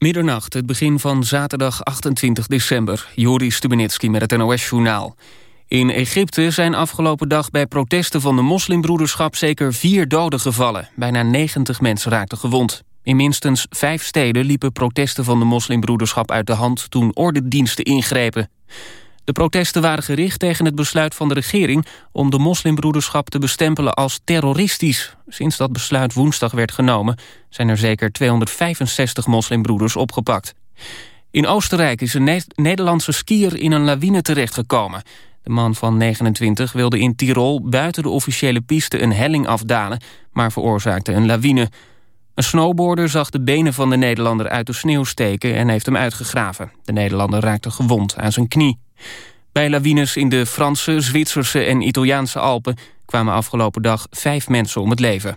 Middernacht, het begin van zaterdag 28 december. Joris Stubenitski met het NOS-journaal. In Egypte zijn afgelopen dag bij protesten van de moslimbroederschap... zeker vier doden gevallen. Bijna 90 mensen raakten gewond. In minstens vijf steden liepen protesten van de moslimbroederschap uit de hand... toen ordendiensten ingrepen. De protesten waren gericht tegen het besluit van de regering... om de moslimbroederschap te bestempelen als terroristisch. Sinds dat besluit woensdag werd genomen... zijn er zeker 265 moslimbroeders opgepakt. In Oostenrijk is een Nederlandse skier in een lawine terechtgekomen. De man van 29 wilde in Tirol buiten de officiële piste een helling afdalen... maar veroorzaakte een lawine. Een snowboarder zag de benen van de Nederlander uit de sneeuw steken... en heeft hem uitgegraven. De Nederlander raakte gewond aan zijn knie. Bij lawines in de Franse, Zwitserse en Italiaanse Alpen... kwamen afgelopen dag vijf mensen om het leven.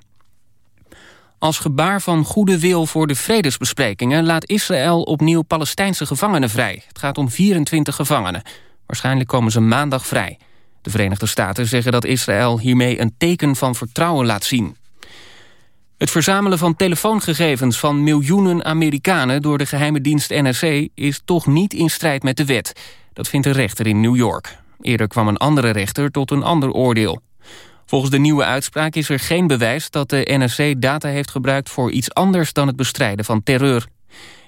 Als gebaar van goede wil voor de vredesbesprekingen... laat Israël opnieuw Palestijnse gevangenen vrij. Het gaat om 24 gevangenen. Waarschijnlijk komen ze maandag vrij. De Verenigde Staten zeggen dat Israël hiermee een teken van vertrouwen laat zien. Het verzamelen van telefoongegevens van miljoenen Amerikanen... door de geheime dienst NSC is toch niet in strijd met de wet. Dat vindt een rechter in New York. Eerder kwam een andere rechter tot een ander oordeel. Volgens de nieuwe uitspraak is er geen bewijs dat de NSC data heeft gebruikt... voor iets anders dan het bestrijden van terreur.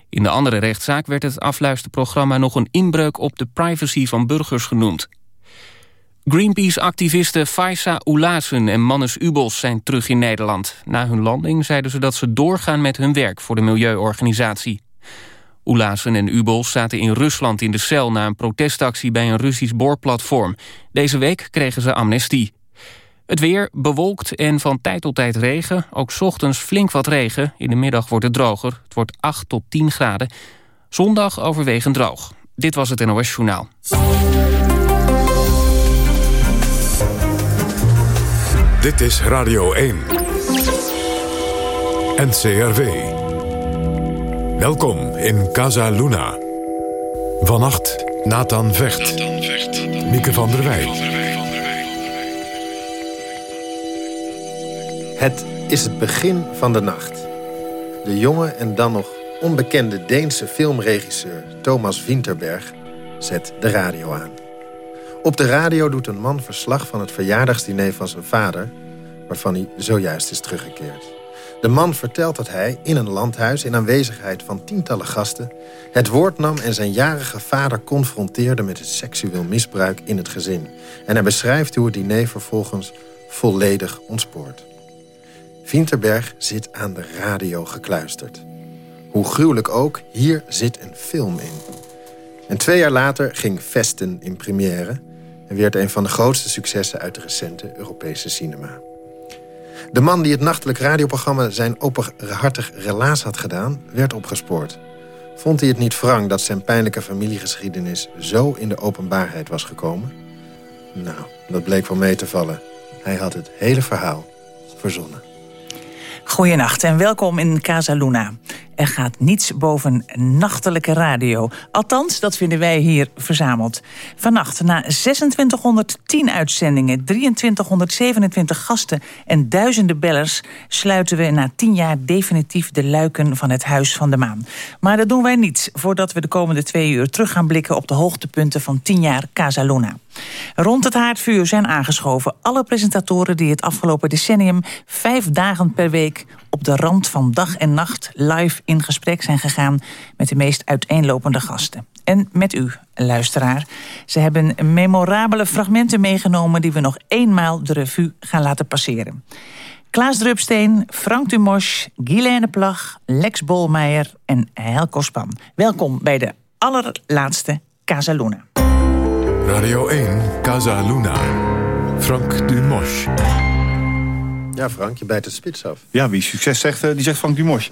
In de andere rechtszaak werd het afluisterprogramma nog een inbreuk op de privacy van burgers genoemd. Greenpeace-activisten Faisa Oelassen en Mannes Ubos zijn terug in Nederland. Na hun landing zeiden ze dat ze doorgaan met hun werk voor de milieuorganisatie. Oelassen en Ubos zaten in Rusland in de cel... na een protestactie bij een Russisch boorplatform. Deze week kregen ze amnestie. Het weer bewolkt en van tijd tot tijd regen. Ook ochtends flink wat regen. In de middag wordt het droger. Het wordt 8 tot 10 graden. Zondag overwegend droog. Dit was het NOS Journaal. Dit is Radio 1. NCRV. Welkom in Casa Luna. Vannacht Nathan Vecht. Mieke van der Wij. Het is het begin van de nacht. De jonge en dan nog onbekende Deense filmregisseur Thomas Winterberg zet de radio aan. Op de radio doet een man verslag van het verjaardagsdiner van zijn vader... waarvan hij zojuist is teruggekeerd. De man vertelt dat hij in een landhuis in aanwezigheid van tientallen gasten... het woord nam en zijn jarige vader confronteerde met het seksueel misbruik in het gezin. En hij beschrijft hoe het diner vervolgens volledig ontspoort. Vinterberg zit aan de radio gekluisterd. Hoe gruwelijk ook, hier zit een film in. En twee jaar later ging Vesten in première... en werd een van de grootste successen uit de recente Europese cinema. De man die het nachtelijk radioprogramma zijn openhartig relaas had gedaan... werd opgespoord. Vond hij het niet wrang dat zijn pijnlijke familiegeschiedenis... zo in de openbaarheid was gekomen? Nou, dat bleek wel mee te vallen. Hij had het hele verhaal verzonnen. Goedenacht en welkom in Casa Luna. Er gaat niets boven nachtelijke radio. Althans, dat vinden wij hier verzameld. Vannacht, na 2610 uitzendingen, 2327 gasten en duizenden bellers... sluiten we na 10 jaar definitief de luiken van het Huis van de Maan. Maar dat doen wij niet, voordat we de komende twee uur terug gaan blikken... op de hoogtepunten van 10 jaar Casa Luna. Rond het haardvuur zijn aangeschoven alle presentatoren... die het afgelopen decennium vijf dagen per week op de rand van dag en nacht live in gesprek zijn gegaan met de meest uiteenlopende gasten. En met u, luisteraar. Ze hebben memorabele fragmenten meegenomen... die we nog eenmaal de revue gaan laten passeren. Klaas Drupsteen, Frank Dumosch, Guilaine Plag, Lex Bolmeijer en Helco Span. Welkom bij de allerlaatste Casa Luna. Radio 1, Casa Luna. Frank Dumosch. Ja, Frank, je bijt het spits af. Ja, wie succes zegt, eh, die zegt Frank Dumosch.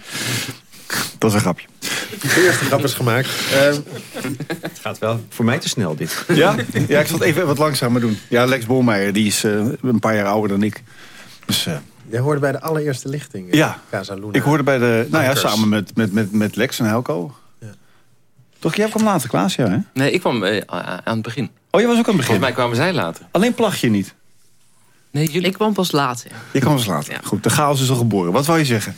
Dat is een grapje. De eerste grap is gemaakt. Ehm, het gaat wel voor mij te snel, dit. Ja? Ja, ik zal het even wat langzamer doen. Ja, Lex Bolmeijer, die is uh, een paar jaar ouder dan ik. Dus, uh, Jij hoorde bij de allereerste lichting. Ja, Casa Luna. ik hoorde bij de... Nou ja, samen met, met, met, met Lex en Helco. Ja. Toch, jij kwam later, Klaas, ja, hè? Nee, ik kwam uh, aan het begin. Oh, je was ook aan het begin? Volgens mij kwamen zij later. Alleen plag je niet? Nee, jullie... Ik kwam pas later. Je kwam pas later. Goed, de chaos is al geboren. Wat wou je zeggen?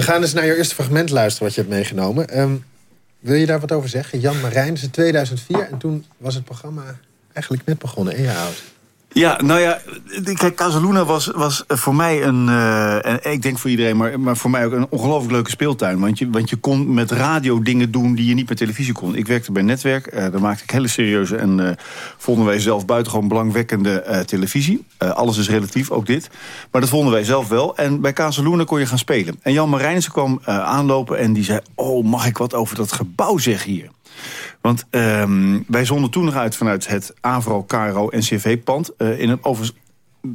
We gaan eens naar je eerste fragment luisteren wat je hebt meegenomen. Um, Wil je daar wat over zeggen? Jan Marijn, is 2004 en toen was het programma eigenlijk net begonnen, één jaar oud. Ja, nou ja, kijk, Casaluna was, was voor mij een, uh, en ik denk voor iedereen, maar, maar voor mij ook een ongelooflijk leuke speeltuin. Want je, want je kon met radio dingen doen die je niet met televisie kon. Ik werkte bij Netwerk, uh, daar maakte ik hele serieuze en vonden wij zelf buitengewoon belangwekkende televisie. alles is relatief, ook dit. Maar dat vonden wij zelf wel. En bij Casaluna kon je gaan spelen. En Jan Marijnissen kwam aanlopen en die zei, oh, mag ik wat over dat gebouw zeggen hier? Want um, wij zonden toen nog uit vanuit het Avro, Caro NCV-pand... Uh, in een overigens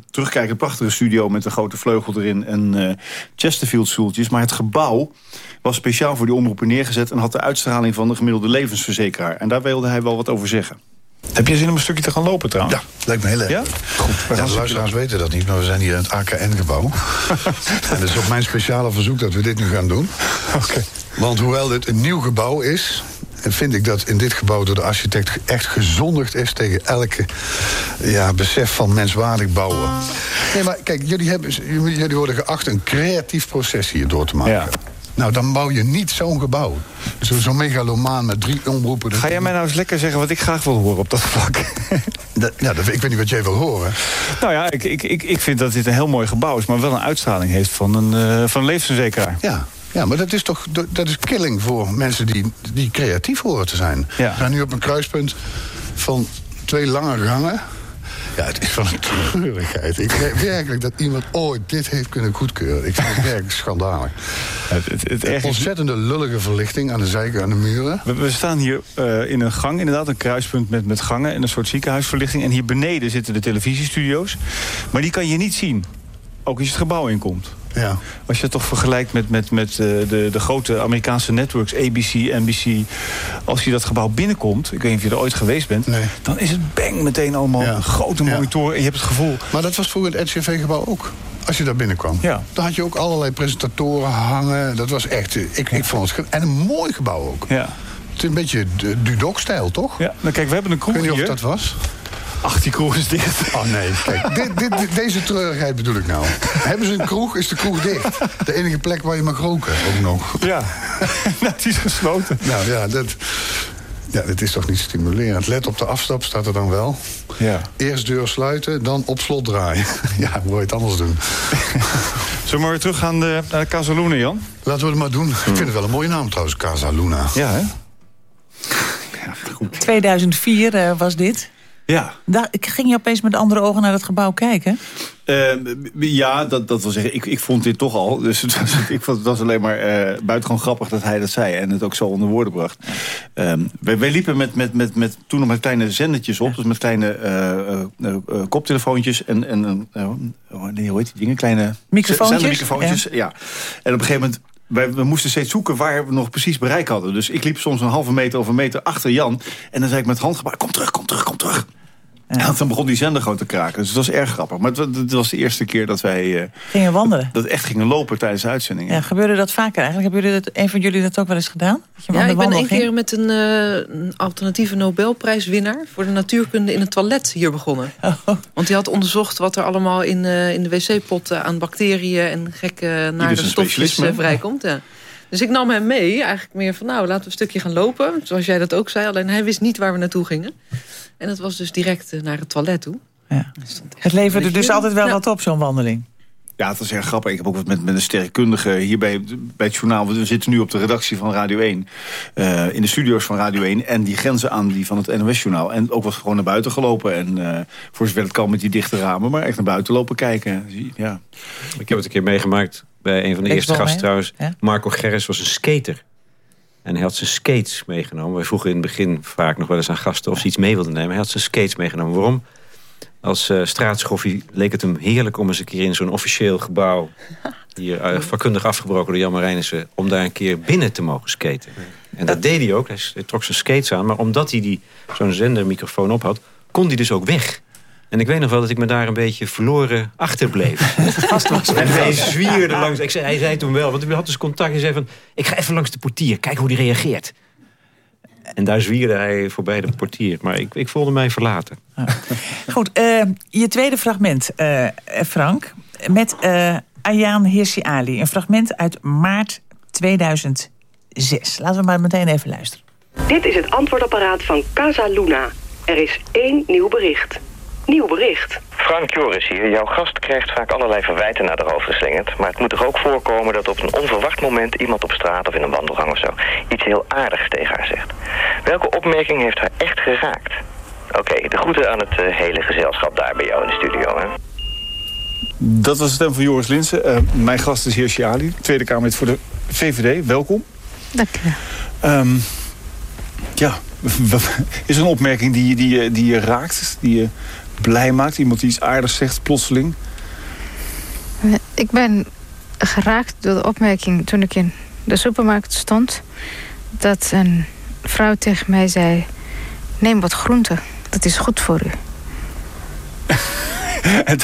terugkijken prachtige studio met een grote vleugel erin... en uh, Chesterfield-stoeltjes. Maar het gebouw was speciaal voor die omroepen neergezet... en had de uitstraling van de gemiddelde levensverzekeraar. En daar wilde hij wel wat over zeggen. Heb je zin om een stukje te gaan lopen trouwens? Ja, lijkt me heel erg. Ja? Goed. Ja, de luisteraars weten dat niet, maar we zijn hier in het AKN-gebouw. en het is op mijn speciale verzoek dat we dit nu gaan doen. Oké. Want hoewel dit een nieuw gebouw is... En vind ik dat in dit gebouw door de architect echt gezondigd is... tegen elke ja, besef van menswaardig bouwen. Nee, maar kijk, jullie, hebben, jullie worden geacht een creatief proces hier door te maken. Ja. Nou, dan bouw je niet zo'n gebouw. Zo'n zo megalomaan met drie omroepen. Ga jij mij nou eens lekker zeggen wat ik graag wil horen op dat vlak? Dat, ja, dat, ik weet niet wat jij wil horen. Nou ja, ik, ik, ik, ik vind dat dit een heel mooi gebouw is... maar wel een uitstraling heeft van een, uh, van een levensverzekeraar. Ja, ja, maar dat is toch dat is killing voor mensen die, die creatief horen te zijn. Ja. We zijn nu op een kruispunt van twee lange gangen. Ja, het is van een treurigheid. Ik denk werkelijk dat iemand ooit dit heeft kunnen goedkeuren. Ik vind het werkelijk schandalig. Het, het, het een ontzettende lullige verlichting aan de zijken, aan de muren. We, we staan hier uh, in een gang, inderdaad, een kruispunt met, met gangen... en een soort ziekenhuisverlichting. En hier beneden zitten de televisiestudio's. Maar die kan je niet zien, ook als je het gebouw inkomt. Ja. Als je het toch vergelijkt met, met, met uh, de, de grote Amerikaanse networks, ABC, NBC... als je dat gebouw binnenkomt, ik weet niet of je er ooit geweest bent... Nee. dan is het bang meteen allemaal Ja. grote Ja. monitoren... en je hebt het gevoel... Maar dat was vroeger het NCV-gebouw ook. Als je daar binnenkwam. Ja. Dan had je ook allerlei presentatoren hangen. Dat was echt... eh, Ik, ik vond het... En een mooi gebouw ook. Ja, Het is een beetje Dudok-stijl, toch? ja. nou kijk, we hebben een Ik kroeg weet niet of dat was. Ach, die kroeg is dicht. Oh nee, kijk, dit, dit, dit- deze treurigheid bedoel ik nou. Hebben ze een kroeg, is de kroeg dicht. De enige plek waar je mag roken, ook nog. Ja, nou, die is gesloten. Nou ja, dat, ja, dat is toch niet stimulerend. Let op de afstap, staat er dan wel. Ja. Eerst deur sluiten, dan op slot draaien. Ja, hoe wil je het anders doen? Zullen we maar weer terug gaan de, naar de Casaluna, Jan? Laten we het maar doen. Ik vind het wel een mooie naam trouwens, Casa Luna. Ja, hè? 2004 eh, was dit. Ja, Daar, ik ging je opeens met andere ogen naar dat gebouw kijken. Eh, ja, dat, dat wil zeggen, ik, ik vond dit toch al. Dus ik vond het was alleen maar eh buitengewoon grappig dat hij dat zei. En het ook zo onder woorden bracht. Ehm, wij, wij liepen met, met, met, met, toen nog met kleine zendertjes op. Dus met kleine eh, eh, koptelefoontjes en, en oh, nee, hoe heet die dingen? Kleine Microfoontjes, zendermicrofoontjes, ja. En op een gegeven moment... Wij, we moesten steeds zoeken waar we nog precies bereik hadden. Dus ik liep soms een halve meter of een meter achter Jan. En dan zei ik met handgebaar, kom terug, kom terug, kom terug. En dan begon die zender gewoon te kraken. Dus het was erg grappig. Maar het, het was de eerste keer dat wij eh, Gingen wandelen. dat echt gingen lopen tijdens de uitzending. Ja, gebeurde dat vaker eigenlijk? Hebben jullie dat, een van jullie dat ook wel eens gedaan? Ja, ik ben één keer met een, eh, een alternatieve Nobelprijswinnaar... voor de natuurkunde in het toilet hier begonnen. Oh. Want die had onderzocht wat er allemaal in, eh, in de wc-pot... eh, aan bacteriën en gekke naar de stofjes vrijkomt. Ja. Dus ik nam hem mee, eigenlijk meer van... nou, laten we een stukje gaan lopen, zoals jij dat ook zei. Alleen hij wist niet waar we naartoe gingen. En dat was dus direct eh, naar het toilet toe. Ja. Echt Het leverde dus altijd wel wat op, zo'n wandeling. Ja, het was erg grappig. Ik heb ook wat met, met een sterrenkundige hier bij, bij het journaal. We zitten nu op de redactie van Radio 1. eh, in de studio's van Radio 1. En die grenzen aan die van het NOS-journaal. En ook wat gewoon naar buiten gelopen. En eh, voor zover het kan met die dichte ramen. Maar echt naar buiten lopen kijken. Ja. Ik heb het een keer meegemaakt bij een van de eerste gasten trouwens. Ja. Marco Gerris was een skater. En hij had zijn skates meegenomen. Wij vroegen in het begin vaak nog wel eens aan gasten of ze iets mee wilden nemen. Hij had zijn skates meegenomen. Waarom? Als eh straatschoffie leek het hem heerlijk om eens een keer in zo'n officieel gebouw... hier uh, vakkundig afgebroken door Jan Marijnissen... om daar een keer binnen te mogen skaten. En dat deed hij ook. Hij, hij trok zijn skates aan. Maar omdat hij die, zo'n zendermicrofoon op had... kon hij dus ook weg. En ik weet nog wel dat ik me daar een beetje verloren achterbleef. en hij zwierde langs. Ik zei, hij zei toen wel, want we had dus contact. Hij zei van, ik ga even langs de portier, kijk hoe die reageert. En daar zwierde hij voorbij de portier. Maar ik, ik voelde mij verlaten. Goed, eh, je tweede fragment, eh, Frank. Met eh Ayaan Hirsi Ali. Een fragment uit maart 2007. zes. Laten we maar meteen even luisteren. Dit is het antwoordapparaat van Casa Luna. Er is één nieuw bericht. Nieuw bericht. Frank Joris hier. Jouw gast krijgt vaak allerlei verwijten naar de hoofd geslingerd. Maar het moet toch ook voorkomen dat op een onverwacht moment... iemand op straat of in een wandelgang of zo... iets heel aardigs tegen haar zegt. Welke opmerking heeft haar echt geraakt? Oké, de groeten aan het uh, hele gezelschap daar bij jou in de studio, hè? Dat was de stem van Joris Linsen. Uh, mijn gast is heer Shiali, Tweede Kamerlid voor de VVD. Welkom. Dank je wel. Um, ja, is er een opmerking die, die, die je raakt, die je blij maakt? Iemand die iets aardigs zegt, plotseling? Ik ben geraakt door de opmerking toen ik in de supermarkt stond... dat een vrouw tegen mij zei... neem wat groente, dat is goed voor u. en,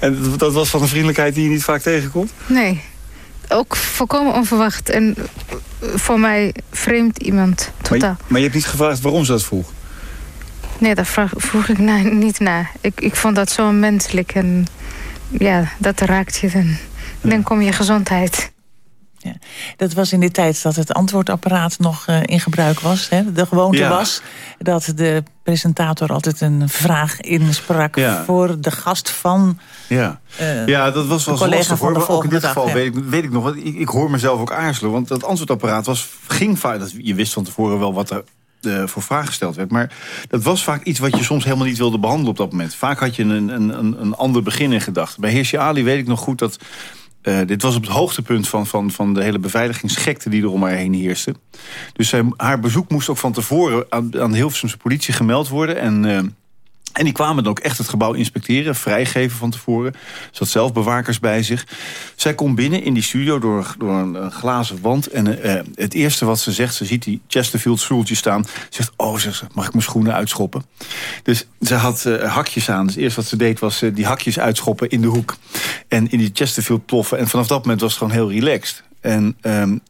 en, dat was van een vriendelijkheid die je niet vaak tegenkomt? Nee, ook volkomen onverwacht. En voor mij vreemd iemand, totaal. Maar je, maar je hebt niet gevraagd waarom ze dat vroeg? Nee, daar vraag, vroeg ik na, niet na. Ik, ik vond dat zo menselijk en ja, dat raakt je dan. Ja. Dan kom je gezondheid. Ja. Dat was in de tijd dat het antwoordapparaat nog uh, in gebruik was. Hè? De gewoonte ja. was dat de presentator altijd een vraag insprak... Ja. voor de gast van ja. Uh, ja, dat was wel lastig hoor. Ook in dit geval weet, ik, weet ik nog, ik, ik hoor mezelf ook aarzelen. Want dat antwoordapparaat was, ging vaak... Je wist van tevoren wel wat er uh, voor vraag gesteld werd. Maar dat was vaak iets wat je soms helemaal niet wilde behandelen op dat moment. Vaak had je een, een, een, ander begin in gedachten. Bij Heersje Ali weet ik nog goed dat... Uh, dit was op het hoogtepunt van, van, van de hele beveiligingsgekte die er om haar heen heerste. Dus haar bezoek moest ook van tevoren aan, aan de Hilversumse politie gemeld worden. En uh, en die kwamen dan ook echt het gebouw inspecteren, vrijgeven van tevoren. Ze had zelf bewakers bij zich. Zij komt binnen in die studio door, door een, glazen wand. En uh, het eerste wat ze zegt, ze ziet die Chesterfield stoeltje staan. Zegt, oh, ze mag ik mijn schoenen uitschoppen? Dus ze had uh, hakjes aan. Dus het eerste wat ze deed was uh, die hakjes uitschoppen in de hoek. En in die Chesterfield ploffen. En vanaf dat moment was het gewoon heel relaxed. En um,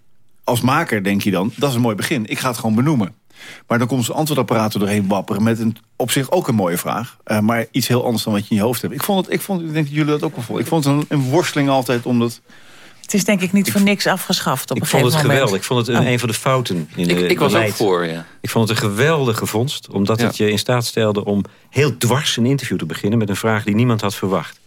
als maker denk je dan, dat is een mooi begin. Ik ga het gewoon benoemen. Maar dan komt zo'n antwoordapparaat er doorheen wapperen... met een, op zich ook een mooie vraag. Uh, maar iets heel anders dan wat je in je hoofd hebt. Ik, vond het, ik, vond, ik denk dat jullie dat ook wel vonden. Ik vond het een, een worsteling altijd omdat... Het is denk ik niet voor niks afgeschaft op ik een vond het moment. geweldig. Ik vond het een, oh. een van de fouten in ik, de Ik was beleid. ook voor, ja. Ik vond het een geweldige vondst. Omdat Ja. het je in staat stelde om heel dwars een interview te beginnen... met een vraag die niemand had verwacht.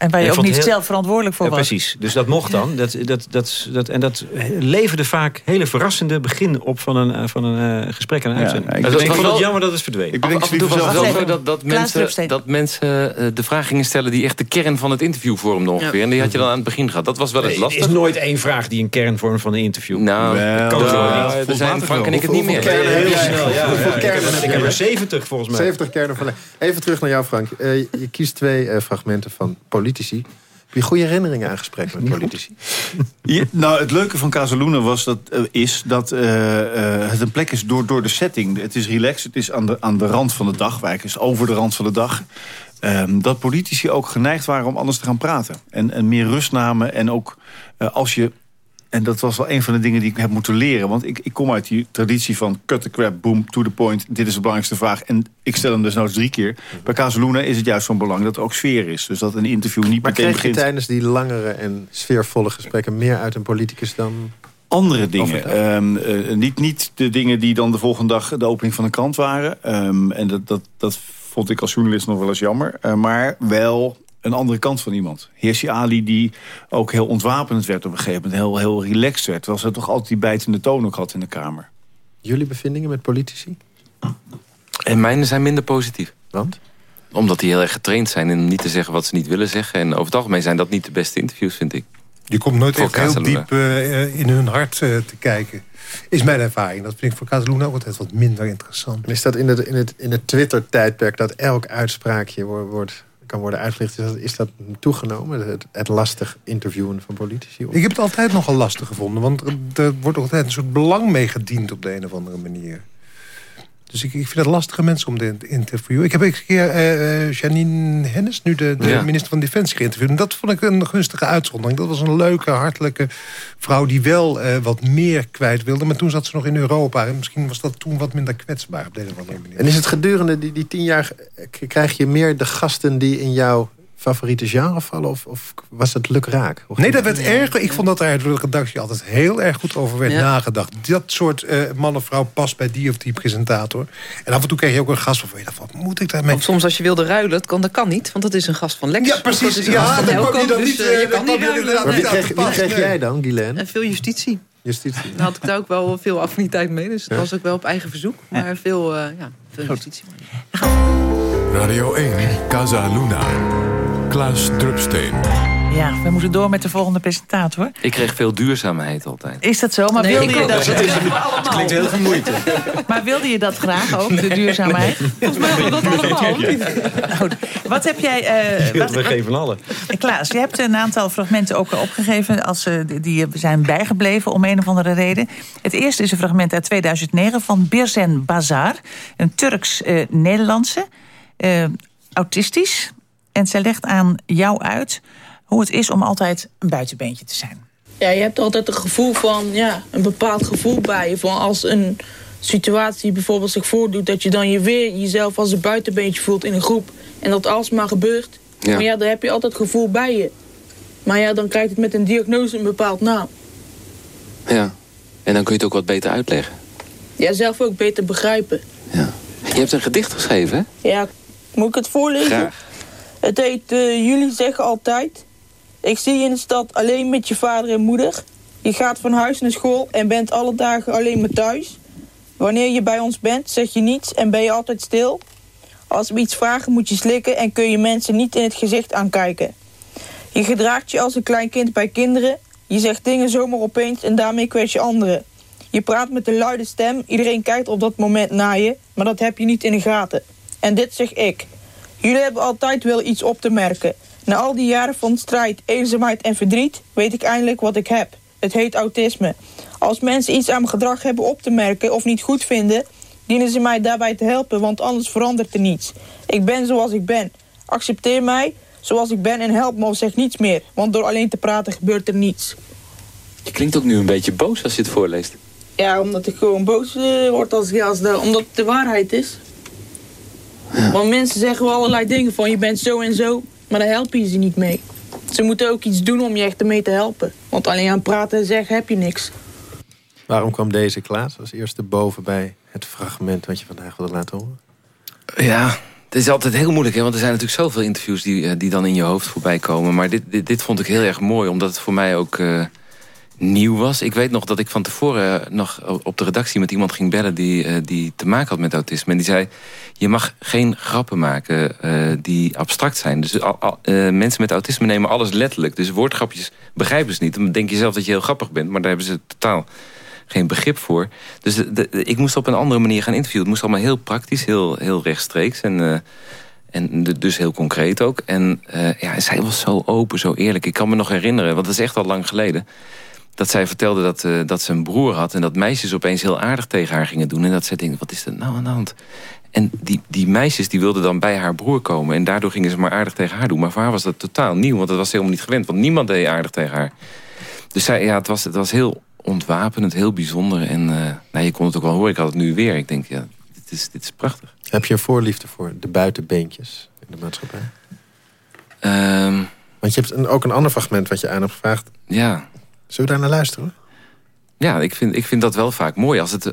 En waar je ook niet heel- zelf verantwoordelijk voor Ja, was. precies. Dus dat mocht dan. Dat, dat, dat, dat, en dat leverde vaak hele verrassende begin op van een, eh, van een eh, gesprek en een Ja, uitzending. ik Dus denk ik vond wel- het jammer dat het verdween. Ik Af, bedenk af ze en toe liever was zelf het wel zo dat, dat, mensen, dat mensen eh, de vraag gingen stellen... die echt de kern van het interview vormden ongeveer. En die had je dan aan het begin gehad. Dat was wel eens Er lastig. is nooit één vraag die een kern vormt van een interview. Nou, Wel, kan zo nou, niet. er zijn Frank en ik het niet meer. Ik heb- er 70 volgens mij. 70 kernen van... Even terug naar jou, Frank. Je kiest twee fragmenten van politici. Heb je goede herinneringen aan gesprekken met politici? Ja, nou, het leuke van Casaluna was dat, uh, is dat uh, uh, het een plek is door, door de setting. Het is relaxed, het is aan de, aan de rand van de dag. Wijk is over de rand van de dag. Um, dat politici ook geneigd waren om anders te gaan praten. En, en meer rust namen. En ook uh, als je... En dat was wel een van de dingen die ik heb moeten leren. Want ik, ik kom uit die traditie van cut the crap, boom, to the point. Dit is de belangrijkste vraag. En ik stel hem dus nou eens drie keer. Bij Casaluna is het juist van belang dat er ook sfeer is. Dus dat een interview niet Maar meteen kreeg je begint... tijdens die langere en sfeervolle gesprekken... meer uit een politicus dan... andere dingen. Um, uh, niet, niet de dingen die dan de volgende dag de opening van de krant waren. Um, en dat, dat, dat vond ik als journalist nog wel eens jammer. Uh, maar wel een andere kant van iemand. Heersi Ali die ook heel ontwapenend werd op een gegeven moment. Heel, heel relaxed werd. Terwijl ze toch altijd die bijtende toon ook had in de Kamer. Jullie bevindingen met politici? En mijne zijn minder positief. Want? Omdat die heel erg getraind zijn in niet te zeggen wat ze niet willen zeggen. En over het algemeen zijn dat niet de beste interviews, vind ik. Je komt nooit Voor echt heel diep uh, in hun hart uh, te kijken. Is mijn ervaring. Dat vind ik voor Casaluna ook altijd wat minder interessant. En is dat in het, in het, in het Twitter-tijdperk... dat elk uitspraakje wordt, wordt, kan worden uitgelicht... Is dat, is dat toegenomen, het, het lastig interviewen van politici? Ik heb het altijd nogal lastig gevonden. Want er wordt altijd een soort belang mee gediend... op de een of andere manier. Dus ik, ik vind het lastige mensen om te interviewen. Ik heb een keer uh, Janine Hennis, nu de, de ja. minister van Defensie, geïnterviewd. En dat vond ik een gunstige uitzondering. Dat was een leuke, hartelijke vrouw die wel uh, wat meer kwijt wilde. Maar toen zat ze nog in Europa. En misschien was dat toen wat minder kwetsbaar op de een of andere manier. En is het gedurende die, die tien jaar... krijg je meer de gasten die in jouw favoriete genre vallen? Of, of was het lukraak? Of Nee, dat werd erg. Ik vond dat daar door de redactie altijd heel erg goed over werd Ja. nagedacht. Dat soort eh, man of vrouw past bij die of die presentator. En af en toe kreeg je ook een gast waarvan je dacht, wat moet ik daarmee? Of soms als je wilde ruilen, dat kan, dat kan niet. Want dat is een gast van Lex. Ja, precies. dat Ja, van dan je dan dus, niet, eh, eh, je dan kan niet wie aan kreeg, jij dan, Guylaine? En veel justitie. Justitie. Daar had ik daar ook wel veel affiniteit mee. Dus het Ja. was ook wel op eigen verzoek. Maar veel, eh, ja, veel justitie. Radio 1, Casa Luna. Klaas Drupsteen. Ja, we moeten door met de volgende presentator. Ik kreeg veel duurzaamheid altijd. Is dat zo? Maar Nee, wilde je dat? Is- allemaal. Klinkt heel veel moeite. Maar wilde je dat graag ook, de duurzaamheid? Volgens mij hadden we dat allemaal. Wat heb jij... eh, wat, We geven alle. Klaas, je hebt een aantal fragmenten ook opgegeven... Als, eh, die zijn bijgebleven om een of andere reden. Het eerste is een fragment uit 2009 van Birzen Bazar. Een Turks-Nederlandse, eh, autistisch. En zij legt aan jou uit hoe het is om altijd een buitenbeentje te zijn. Ja, je hebt altijd een gevoel van, ja, een bepaald gevoel bij je. Van als een situatie bijvoorbeeld zich voordoet... dat je dan je weer jezelf als een buitenbeentje voelt in een groep. En dat alsmaar gebeurt. Ja. Maar ja, dan heb je altijd gevoel bij je. Maar ja, dan krijgt het met een diagnose een bepaald naam. Ja. En dan kun je het ook wat beter uitleggen. Ja, zelf ook beter begrijpen. Je hebt een gedicht geschreven, hè? Ja, moet ik het voorlezen? Graag. Het heet eh, Jullie zeggen altijd... Ik zie je in de stad alleen met je vader en moeder. Je gaat van huis naar school en bent alle dagen alleen maar thuis. Wanneer je bij ons bent, zeg je niets en ben je altijd stil. Als we iets vragen moet je slikken en kun je mensen niet in het gezicht aankijken. Je gedraagt je als een klein kind bij kinderen. Je zegt dingen zomaar opeens en daarmee kwets je anderen. Je praat met een luide stem, iedereen kijkt op dat moment naar je... maar dat heb je niet in de gaten. En dit zeg ik. Jullie hebben altijd wel iets op te merken. Na al die jaren van strijd, eenzaamheid en verdriet... weet ik eindelijk wat ik heb. Het heet autisme. Als mensen iets aan mijn gedrag hebben op te merken of niet goed vinden... dienen ze mij daarbij te helpen, want anders verandert er niets. Ik ben zoals ik ben. Accepteer mij zoals ik ben en help me of zeg niets meer. Want door alleen te praten gebeurt er niets. Je klinkt ook nu een beetje boos als je het voorleest. Ja, omdat ik gewoon boos eh, word als, als de, omdat het de waarheid is. Want mensen zeggen wel allerlei dingen van je bent zo en zo, maar daar help je ze niet mee. Ze moeten ook iets doen om je echt ermee te helpen. Want alleen aan praten en zeggen heb je niks. Waarom kwam deze Klaas als eerste boven bij het fragment... wat je vandaag wilde laten horen? Ja, het is altijd heel moeilijk, hè? want er zijn natuurlijk zoveel interviews die, eh, die dan in je hoofd voorbij komen. Maar dit, dit, dit vond ik heel erg mooi, omdat het voor mij ook eh, nieuw was. Ik weet nog dat ik van tevoren eh, nog op de redactie met iemand ging bellen die, eh, die te maken had met autisme. En die zei, je mag geen grappen maken eh, die abstract zijn. Dus al, mensen met autisme nemen alles letterlijk. Dus woordgrapjes begrijpen ze niet. Dan denk je zelf dat je heel grappig bent, maar daar hebben ze totaal geen begrip voor. Dus ik moest op een andere manier gaan interviewen. Het moest allemaal heel praktisch, heel, heel rechtstreeks. En, en dus heel concreet ook. En eh, ja, zij was zo open, zo eerlijk. Ik kan me nog herinneren, want dat is echt al lang geleden... dat zij vertelde dat, eh, dat ze een broer had... en dat meisjes opeens heel aardig tegen haar gingen doen. En dat zij denkt, wat is er nou aan de hand? En die, die meisjes die wilden dan bij haar broer komen... en daardoor gingen ze maar aardig tegen haar doen. Maar voor haar was dat totaal nieuw, want dat was ze helemaal niet gewend. Want niemand deed aardig tegen haar. Dus zij, ja, het, was, het was heel ontwapenend, heel bijzonder. En eh, nou, je kon het ook wel horen, ik had het nu weer. Ik denk, ja, dit is, dit is prachtig. Heb je een voorliefde voor de buitenbeentjes in de maatschappij? Ehm, Want je hebt een, ook een ander fragment wat je aan hebt gevraagd. ja, Zullen we daar naar luisteren? ja ik, vind, ik vind dat wel vaak mooi. Als het, eh,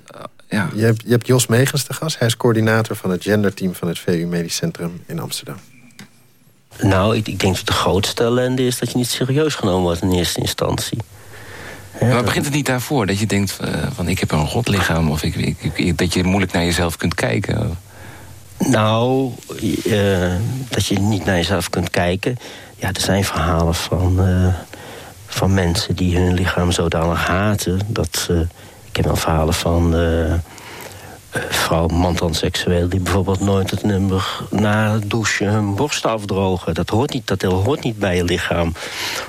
ja. Je hebt, je hebt Jos Megens te gast. Hij is coördinator van het genderteam van het VU Medisch Centrum in Amsterdam. Nou, ik, ik denk dat de grootste ellende is dat je niet serieus genomen wordt in eerste instantie. maar begint het niet daarvoor? Dat je denkt, eh, van ik heb een rot lichaam... of ik, ik, ik- dat je moeilijk naar jezelf kunt kijken? Nou, eh, dat je niet naar jezelf kunt kijken. Ja, er zijn verhalen van, eh, van mensen die hun lichaam zodanig haten. Dat, eh, ik heb wel verhalen van eh, vrouw, man transseksueel... die bijvoorbeeld nooit het nummer na het douchen hun borst afdrogen. Dat hoort niet, dat hoort niet bij je lichaam.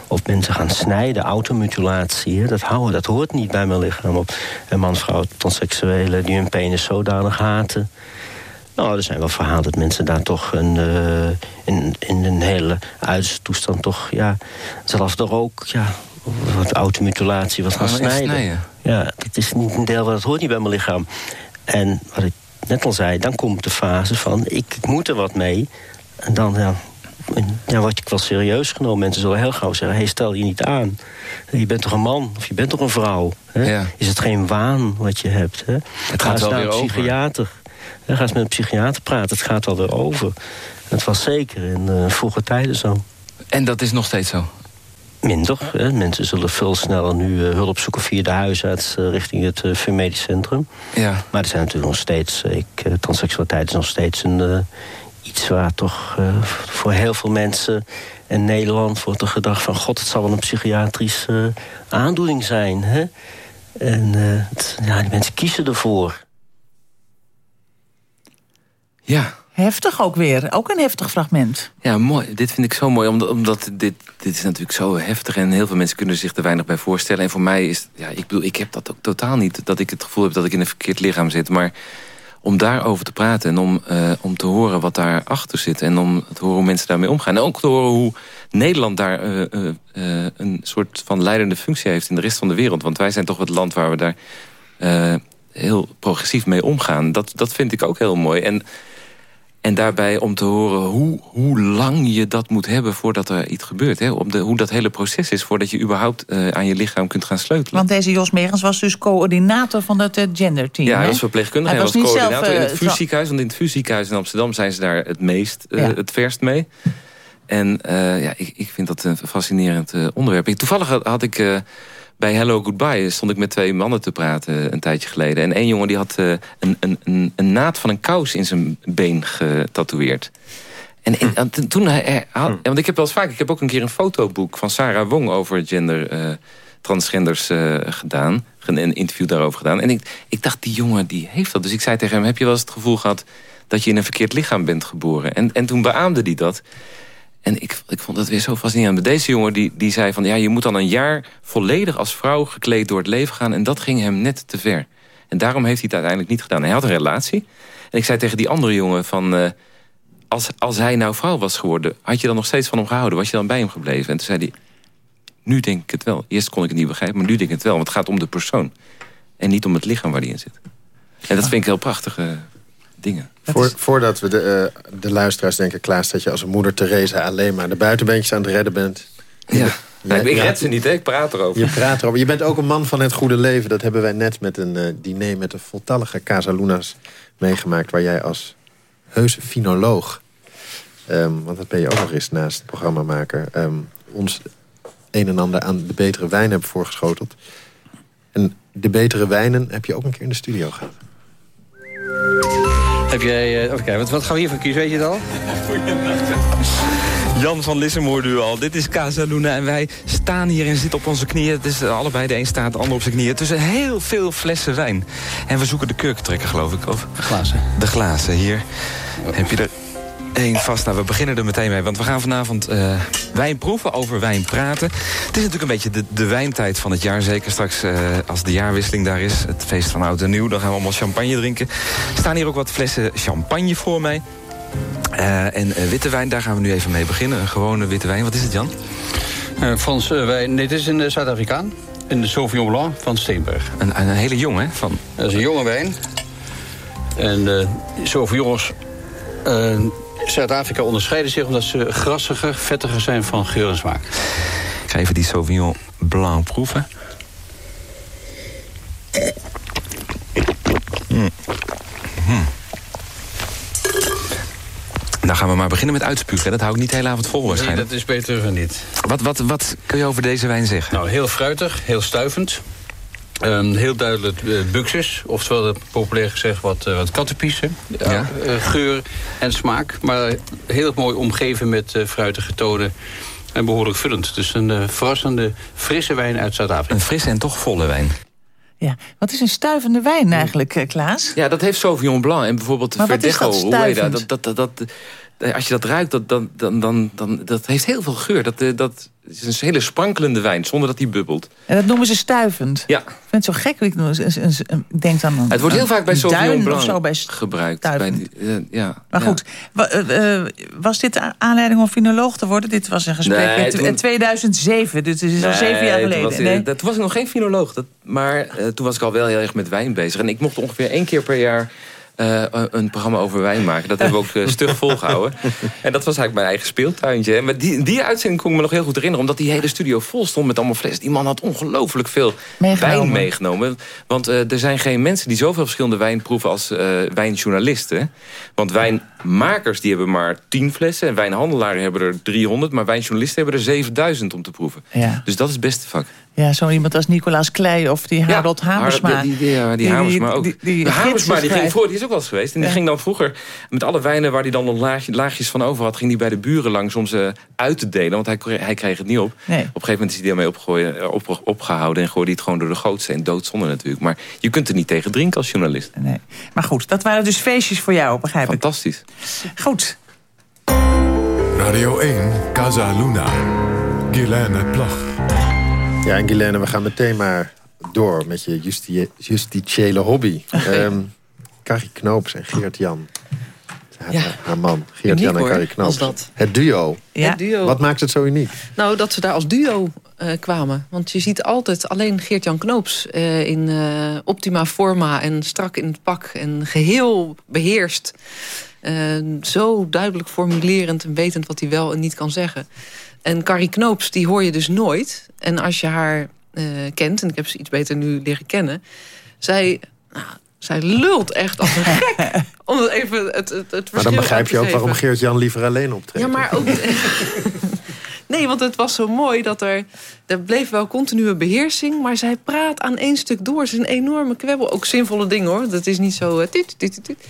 Of mensen gaan snijden, automutilatie. Dat, houden, dat hoort niet bij mijn lichaam. Of een man, vrouw, transseksuelen die hun penis zodanig haten... Nou, er zijn wel verhalen dat mensen daar toch een, eh, in, in een hele uiterste toestand toch, ja, zelfs er ook, ja, wat automutilatie, wat gaan Oh, snijden. snijden? Ja, dat is niet een deel, dat hoort niet bij mijn lichaam. En wat ik net al zei, dan komt de fase van, ik, ik moet er wat mee. En dan, ja, ja, word ik wel serieus genomen. Mensen zullen heel gauw zeggen, hey, stel je niet aan. Je bent toch een man of je bent toch een vrouw? Hè? Is het geen waan wat je hebt? Hè? Het Ga gaat wel naar weer een over. Psychiater. Hè, Ga eens met een psychiater praten, het gaat wel weer over. Het was zeker in eh, vroege tijden zo. En dat is nog steeds zo? Minder. Hè? Mensen zullen veel sneller nu eh, hulp zoeken via de huisarts... eh, richting het uh, Medisch Centrum. Ja. Maar er zijn natuurlijk nog steeds... Ik, transseksualiteit is nog steeds een, iets waar toch voor heel veel mensen... in Nederland wordt er gedacht van... god, het zal wel een psychiatrische aandoening zijn. Hè? En ja, die mensen kiezen ervoor. Ja. Heftig ook weer. Ook een heftig fragment. Ja, mooi. Dit vind ik zo mooi, omdat, omdat dit, dit is natuurlijk zo heftig... en heel veel mensen kunnen zich er weinig bij voorstellen. En voor mij is... Ja, ik bedoel, ik heb dat ook totaal niet... dat ik het gevoel heb dat ik in een verkeerd lichaam zit. Maar om daarover te praten en om, eh, om te horen wat daarachter zit... en om te horen hoe mensen daarmee omgaan. En ook te horen hoe Nederland daar eh, eh, een soort van leidende functie heeft... in de rest van de wereld. Want wij zijn toch het land waar we daar heel progressief mee omgaan. Dat, dat vind ik ook heel mooi. En... En daarbij om te horen hoe, hoe lang je dat moet hebben voordat er iets gebeurt. Hè? Om de, hoe dat hele proces is voordat je überhaupt eh, aan je lichaam kunt gaan sleutelen. Want deze Jos Megens was dus coördinator van het eh, genderteam. Ja, hij hè? was verpleegkundige, hij was, coördinator zelf, in eh, het VU-ziekenhuis. Want in het VU-ziekenhuis in Amsterdam zijn ze daar het meest, Ja. het verst mee. En ja, ik, ik vind dat een fascinerend onderwerp. Ik, toevallig had, had ik bij Hello Goodbye... stond ik met twee mannen te praten een tijdje geleden. En één jongen die had eh, een, een, een, naad van een kous in zijn been getatoeëerd. En, en, en toen hij, hij had- want ik heb wel eens vaak, ik heb ook een keer een fotoboek van Sarah Wong over gender eh, transgenders eh, gedaan, een interview daarover gedaan. En ik, ik dacht, die jongen die heeft dat. Dus ik zei tegen hem, heb je wel eens het gevoel gehad dat je in een verkeerd lichaam bent geboren? En, en toen beaamde hij dat. En ik, ik vond dat weer zo fascinerend. Deze jongen die, die zei van, ja, je moet dan een jaar volledig als vrouw gekleed door het leven gaan. En dat ging hem net te ver. En daarom heeft hij het uiteindelijk niet gedaan. Hij had een relatie. En ik zei tegen die andere jongen van... eh, als, als hij nou vrouw was geworden, had je dan nog steeds van hem gehouden? Was je dan bij hem gebleven? En toen zei hij, nu denk ik het wel. Eerst kon ik het niet begrijpen, maar nu denk ik het wel. Want het gaat om de persoon. En niet om het lichaam waar hij in zit. En dat vind ik heel prachtige dingen. Voor, Voordat we de, eh, de luisteraars denken, Klaas, dat je als een moeder Theresa alleen maar de buitenbeentjes aan het redden bent. Ja. Ik ja. red ze niet, hè? ik praat erover. Je praat erover. Je bent ook een man van het goede leven. Dat hebben wij net met een eh, diner met de voltallige Casaluna's meegemaakt... waar jij als heuse finoloog, ehm, want dat ben je ook nog eens naast het programmamaker... ehm, ons een en ander aan de betere wijn hebt voorgeschoteld. En de betere wijnen heb je ook een keer in de studio gehad. Heb jij, eh, even kijken, wat, wat gaan we hiervan kiezen, weet je het al? Jan van Lissem hoorde u al. Dit is Casa Luna en wij staan hier en zitten op onze knieën. Het is eh, allebei, de een staat, de ander op zijn knieën. Tussen heel veel flessen wijn. En we zoeken de kurkentrekker, geloof ik. Of de glazen. De glazen, hier. Heb je er één vast? Nou, we beginnen er meteen mee. Want we gaan vanavond eh, wijn proeven, over wijn praten. Het is natuurlijk een beetje de, de wijntijd van het jaar. Zeker straks eh, als de jaarwisseling daar is. Het feest van oud en nieuw. Dan gaan we allemaal champagne drinken. Er staan hier ook wat flessen champagne voor mij. Eh, en witte wijn, daar gaan we nu even mee beginnen. Een gewone witte wijn. Wat is het, Jan? Frans wijn, nee, dit is een Zuid-Afrikaan. De Sauvignon Blanc van Steenberg. Een, een hele jonge, hè? Van... Dat is een jonge wijn. En eh Sauvignons... Zuid-Afrika onderscheiden zich omdat ze grassiger, vettiger zijn van geur en smaak. Ik ga even die Sauvignon Blanc proeven. Mm. Mm. Dan gaan we maar beginnen met uitspugen. Dat hou ik niet de hele avond vol Nee, waarschijnlijk. dat is beter van niet. Wat, wat, wat kun je over deze wijn zeggen? Nou, heel fruitig, heel stuivend. Een heel duidelijk uh, buxus, oftewel populair gezegd wat, uh, wat kattenpiezen. Ja. Ja. Uh, geur en smaak, maar heel mooi omgeven met uh, fruitige tonen. En behoorlijk vullend. Dus een uh, verrassende, frisse wijn uit Zuid-Afrika. Een frisse en toch volle wijn. Ja, wat is een stuivende wijn eigenlijk, eh, Klaas? Ja, dat heeft Sauvignon Blanc. En bijvoorbeeld de Maar wat is Verdecho. dat hoe heet dat? stuivend? Dat, dat, dat, dat, eh, als je dat ruikt, dat, dan, dan, dan, dan, dat heeft heel veel geur. Dat, eh, dat is een hele sprankelende wijn, zonder dat die bubbelt. En dat noemen ze stuivend. Ja. Ik vind het zo gek. Ik denk dan Het wordt heel vaak bij Sauvignon Blanc of zo bij gebruikt. Bij die, eh, ja, Maar goed, wa- eh, eh, was dit aanleiding om finoloog te worden? Dit was een gesprek Nee, in toen- 2007, dus het is al zeven jaar toen geleden. Was, nee? dat, toen was ik nog geen finoloog. Dat, maar eh, toen was ik al wel heel erg met wijn bezig. En ik mocht ongeveer één keer per jaar eh, een programma over wijn maken. Dat hebben we ook uh, stug volgehouden. en dat was eigenlijk mijn eigen speeltuintje. Maar die, die uitzending kon ik me nog heel goed herinneren. Omdat die hele studio vol stond met allemaal flessen. Die man had ongelooflijk veel wijn meegenomen. Want uh, er zijn geen mensen die zoveel verschillende wijn proeven als wijnjournalisten. Want wijnmakers die hebben maar 10 flessen. En wijnhandelaren hebben er 300. Maar wijnjournalisten hebben er 7000 om te proeven. Ja. Dus dat is het beste vak. Ja, zo iemand als Nicolaas Klei of die Harold ja, Hamersma. Die, die, die, die Hamersma ook. Die, die, die Hamersma die ging voor, die is ook wel eens geweest. En die ging dan vroeger met alle wijnen waar hij dan nog laag, laagjes van over had... ging hij bij de buren langs om ze uit te delen. Want hij, hij kreeg het niet op. Nee. Op een gegeven moment is hij daarmee opgegooien, op, opgehouden... en gooide hij het gewoon door de gootsteen. Doodzonde natuurlijk. Maar je kunt er niet tegen drinken als journalist. Nee. Maar goed, dat waren dus feestjes voor jou, begrijp ik. Fantastisch. Goed. Radio 1, Casa Luna. Guilaine Plag. Ja, en Guilaine, we gaan meteen maar door met je justi justitiële hobby. um, Carrie Knoops en Geert Jan. Ja. Haar man, Geert Jan en Carrie Knoops. Dat. Het duo. Ja. Het duo. Wat maakt het zo uniek? Nou, dat ze daar als duo uh, kwamen. Want je ziet altijd alleen Geert-Jan Knoops uh, in uh, optima forma... en strak in het pak en geheel beheerst. zo duidelijk formulerend en wetend wat hij wel en niet kan zeggen. En Carrie Knoops, die hoor je dus nooit. En als je haar kent, en ik heb ze iets beter nu leren kennen... zij... Nou, zij lult echt als een gek. Om het even het, het, het maar dan begrijp je ook waarom Geert-Jan liever alleen optreedt. Ja, maar ook... nee, want het was zo mooi dat er... Er bleef wel continue beheersing, maar zij praat aan één stuk door. Ze is een enorme kwebbel. Ook zinvolle dingen, hoor. Dat is niet zo... Uh, dit, dit, dit.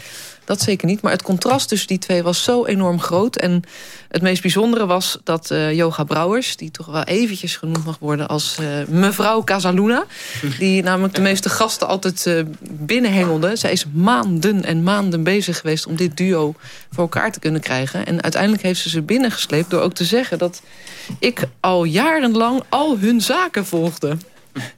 Dat zeker niet. Maar het contrast tussen die twee was zo enorm groot. En het meest bijzondere was dat uh, Yoga Brouwers... die toch wel eventjes genoemd mag worden als uh, mevrouw Casaluna... die namelijk de meeste gasten altijd uh, binnenhengelde. Zij is maanden en maanden bezig geweest om dit duo voor elkaar te kunnen krijgen. En uiteindelijk heeft ze ze binnengesleept door ook te zeggen... dat ik al jarenlang al hun zaken volgde.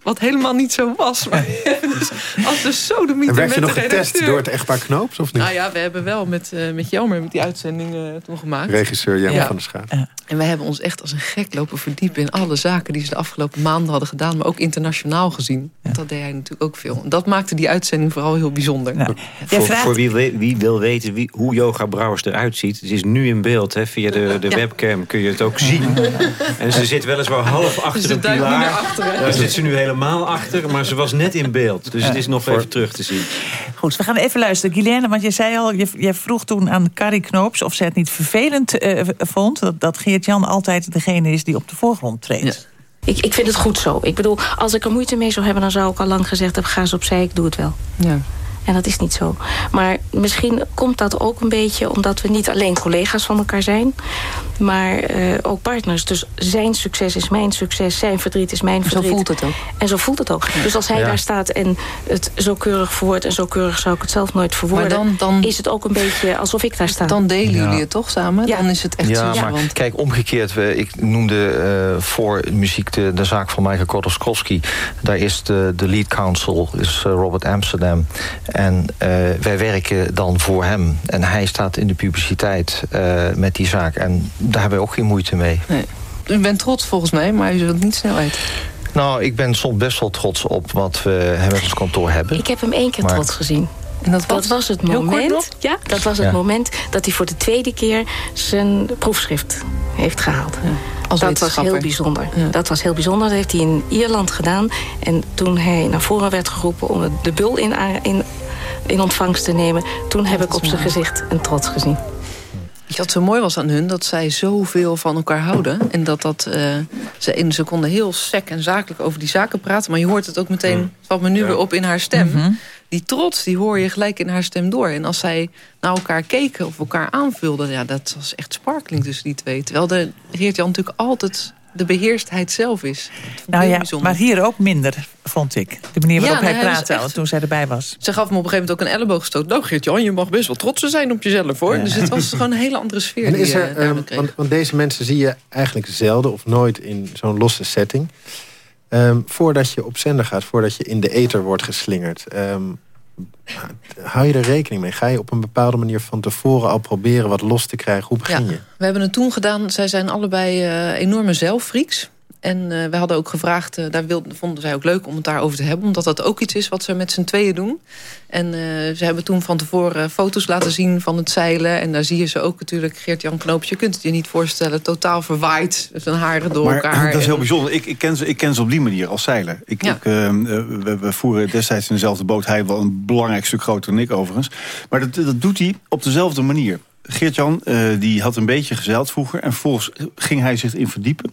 Wat helemaal niet zo was. Maar dus, als de sodemieter En werd je met nog de getest redacteur. door het echtpaar Knoops, of niet? Nou ja, we hebben wel met, uh, met Jelmer met die uitzending uh, toen gemaakt. Regisseur Jelmer Ja. van der Schaaf. En wij hebben ons echt als een gek lopen verdiepen... in alle zaken die ze de afgelopen maanden hadden gedaan... maar ook internationaal gezien. Want dat deed hij natuurlijk ook veel. En dat maakte die uitzending vooral heel bijzonder. Voor, voor wie, we- wie wil weten wie, hoe Yoga Brouwers eruit ziet... het is nu in beeld, hè, via de, de Ja. webcam kun je het ook zien. En ze zit weliswaar half achter ze een duikt niet pilaar. Daar zit ze nu helemaal achter, maar ze was net in beeld. Dus het is nog even terug te zien. Goed, we gaan even luisteren. Guilaine, want je zei al, je, je vroeg toen aan Carrie Knoops... of zij het niet vervelend eh, vond dat, dat Geert-Jan altijd degene is die op de voorgrond treedt. Ik, ik vind het goed zo. Ik bedoel, als ik er moeite mee zou hebben... dan zou ik al lang gezegd hebben, ga eens opzij, ik doe het wel. Ja. En dat is niet zo. Maar misschien komt dat ook een beetje omdat we niet alleen collega's van elkaar zijn... maar eh, ook partners. Dus zijn succes is mijn succes, zijn verdriet is mijn Zo verdriet. voelt het ook. En zo voelt het ook. Dus als hij Ja. daar staat en het zo keurig verwoordt... en zo keurig zou ik het zelf nooit verwoorden... dan- dan- is het ook een beetje alsof ik daar sta. Dan delen Ja. jullie het toch samen? Dan is het echt ja, zo. maar want kijk, omgekeerd. We, ik noemde eh, voor muziek de, de zaak van Michael Kotowskowski. Daar is de, de lead counsel, is eh, Robert Amsterdam. En eh, wij werken dan voor hem. En hij staat in de publiciteit eh, met die zaak. En daar hebben we ook geen moeite mee. Nee. U bent trots volgens mij, maar u zult het niet snel uit. Nou, ik ben soms best wel trots op wat we hem op ons kantoor hebben. Ik heb hem één keer Maar- trots gezien. En dat was, was? het moment. Ja, dat was het Ja. moment dat hij voor de tweede keer zijn proefschrift heeft gehaald. als dat was heel bijzonder. Dat was heel bijzonder. Dat heeft hij in Ierland gedaan. En toen hij naar voren werd geroepen om de bul in, in ontvangst te nemen, toen heb ik op zijn gezicht een trots gezien. Wat zo mooi was aan hun? Dat zij zoveel van elkaar houden. En dat dat... eh, ze in een seconde heel sec en zakelijk over die zaken praten. Maar je hoort het ook meteen... Het valt me nu weer op in haar stem. Mhm. Die trots, die hoor je gelijk in haar stem door. En als zij naar elkaar keken of elkaar aanvulden... Ja, dat was echt sparkling tussen die twee. Terwijl de Geert-Jan natuurlijk altijd de beheerstheid zelf is. Nou heel ja, bijzonder. maar hier ook minder, vond ik. De manier waarop Ja, hij hij was praatte echt- toen zij erbij was. Ze gaf me op een gegeven moment ook een elleboogstoot. Nou Geert-Jan, je mag best wel trots zijn op jezelf hoor. Ja. Dus het was gewoon een hele andere sfeer En is er, daarmee ehm, want deze mensen zie je eigenlijk zelden of nooit in zo'n losse setting. Ehm, voordat je op zender gaat, voordat je in de ether wordt geslingerd. ehm, hou je er rekening mee? Ga je op een bepaalde manier van tevoren al proberen wat los te krijgen? Hoe begin Ja, je? we hebben het toen gedaan. Zij zijn allebei eh, enorme zelffreaks. En uh, we hadden ook gevraagd, uh, daar wilde, vonden zij ook leuk om het daarover te hebben. Omdat dat ook iets is wat ze met z'n tweeën doen. En uh, ze hebben toen van tevoren foto's laten zien van het zeilen. En daar zie je ze ook natuurlijk, Geert-Jan Knoops. Je kunt het je niet voorstellen, totaal verwaaid. Zijn haren door maar, elkaar. Dat is heel bijzonder. Ik, ik, ken ze, ik ken ze op die manier als. Ik, ja. ik, we, we, voeren destijds in dezelfde boot. Hij wel een belangrijk stuk groter dan ik overigens. Maar dat, dat doet hij op dezelfde manier. Geert-Jan uh, die had een beetje gezeild vroeger... en vervolgens ging hij zich in verdiepen.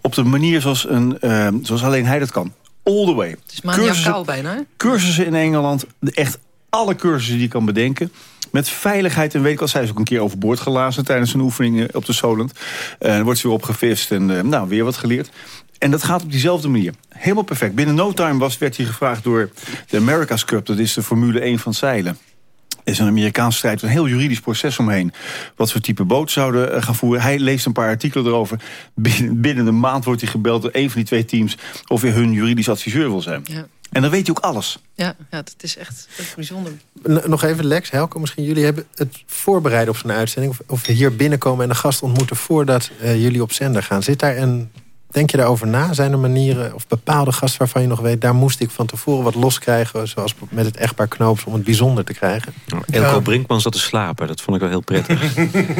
Op de manier zoals, een, uh, zoals alleen hij dat kan. All the way. Het is maniacaal bijna. Cursussen in Engeland. Echt alle cursussen die je kan bedenken. Met veiligheid en weet ik al, zij is ook een keer overboord gelazen... tijdens een oefening op de Solent. Uh, dan wordt ze weer opgevist en nou, weer wat geleerd. En dat gaat op diezelfde manier. Helemaal perfect. Binnen no time was, werd hij gevraagd door de America's Cup. Dat is de Formule 1 van zeilen is een Amerikaanse strijd, een heel juridisch proces omheen. Wat voor type boot zouden gaan voeren. Hij leest een paar artikelen erover. Binnen, binnen een maand wordt hij gebeld door een van die twee teams... of hij hun juridisch adviseur wil zijn. Ja. En dan weet hij ook alles. Ja, ja het is echt dat bijzonder. Nog even Lex, Helco, misschien jullie hebben het voorbereiden op zo'n uitzending... Of, of hier binnenkomen en een gast ontmoeten voordat uh, jullie op zender gaan. Zit daar een Denk je daarover na? Zijn er manieren of bepaalde gasten waarvan je nog weet... daar moest ik van tevoren wat loskrijgen... zoals met het echtpaar Knoops om het bijzonder te krijgen? Elko ja. Brinkman zat te slapen. Dat vond ik wel heel prettig.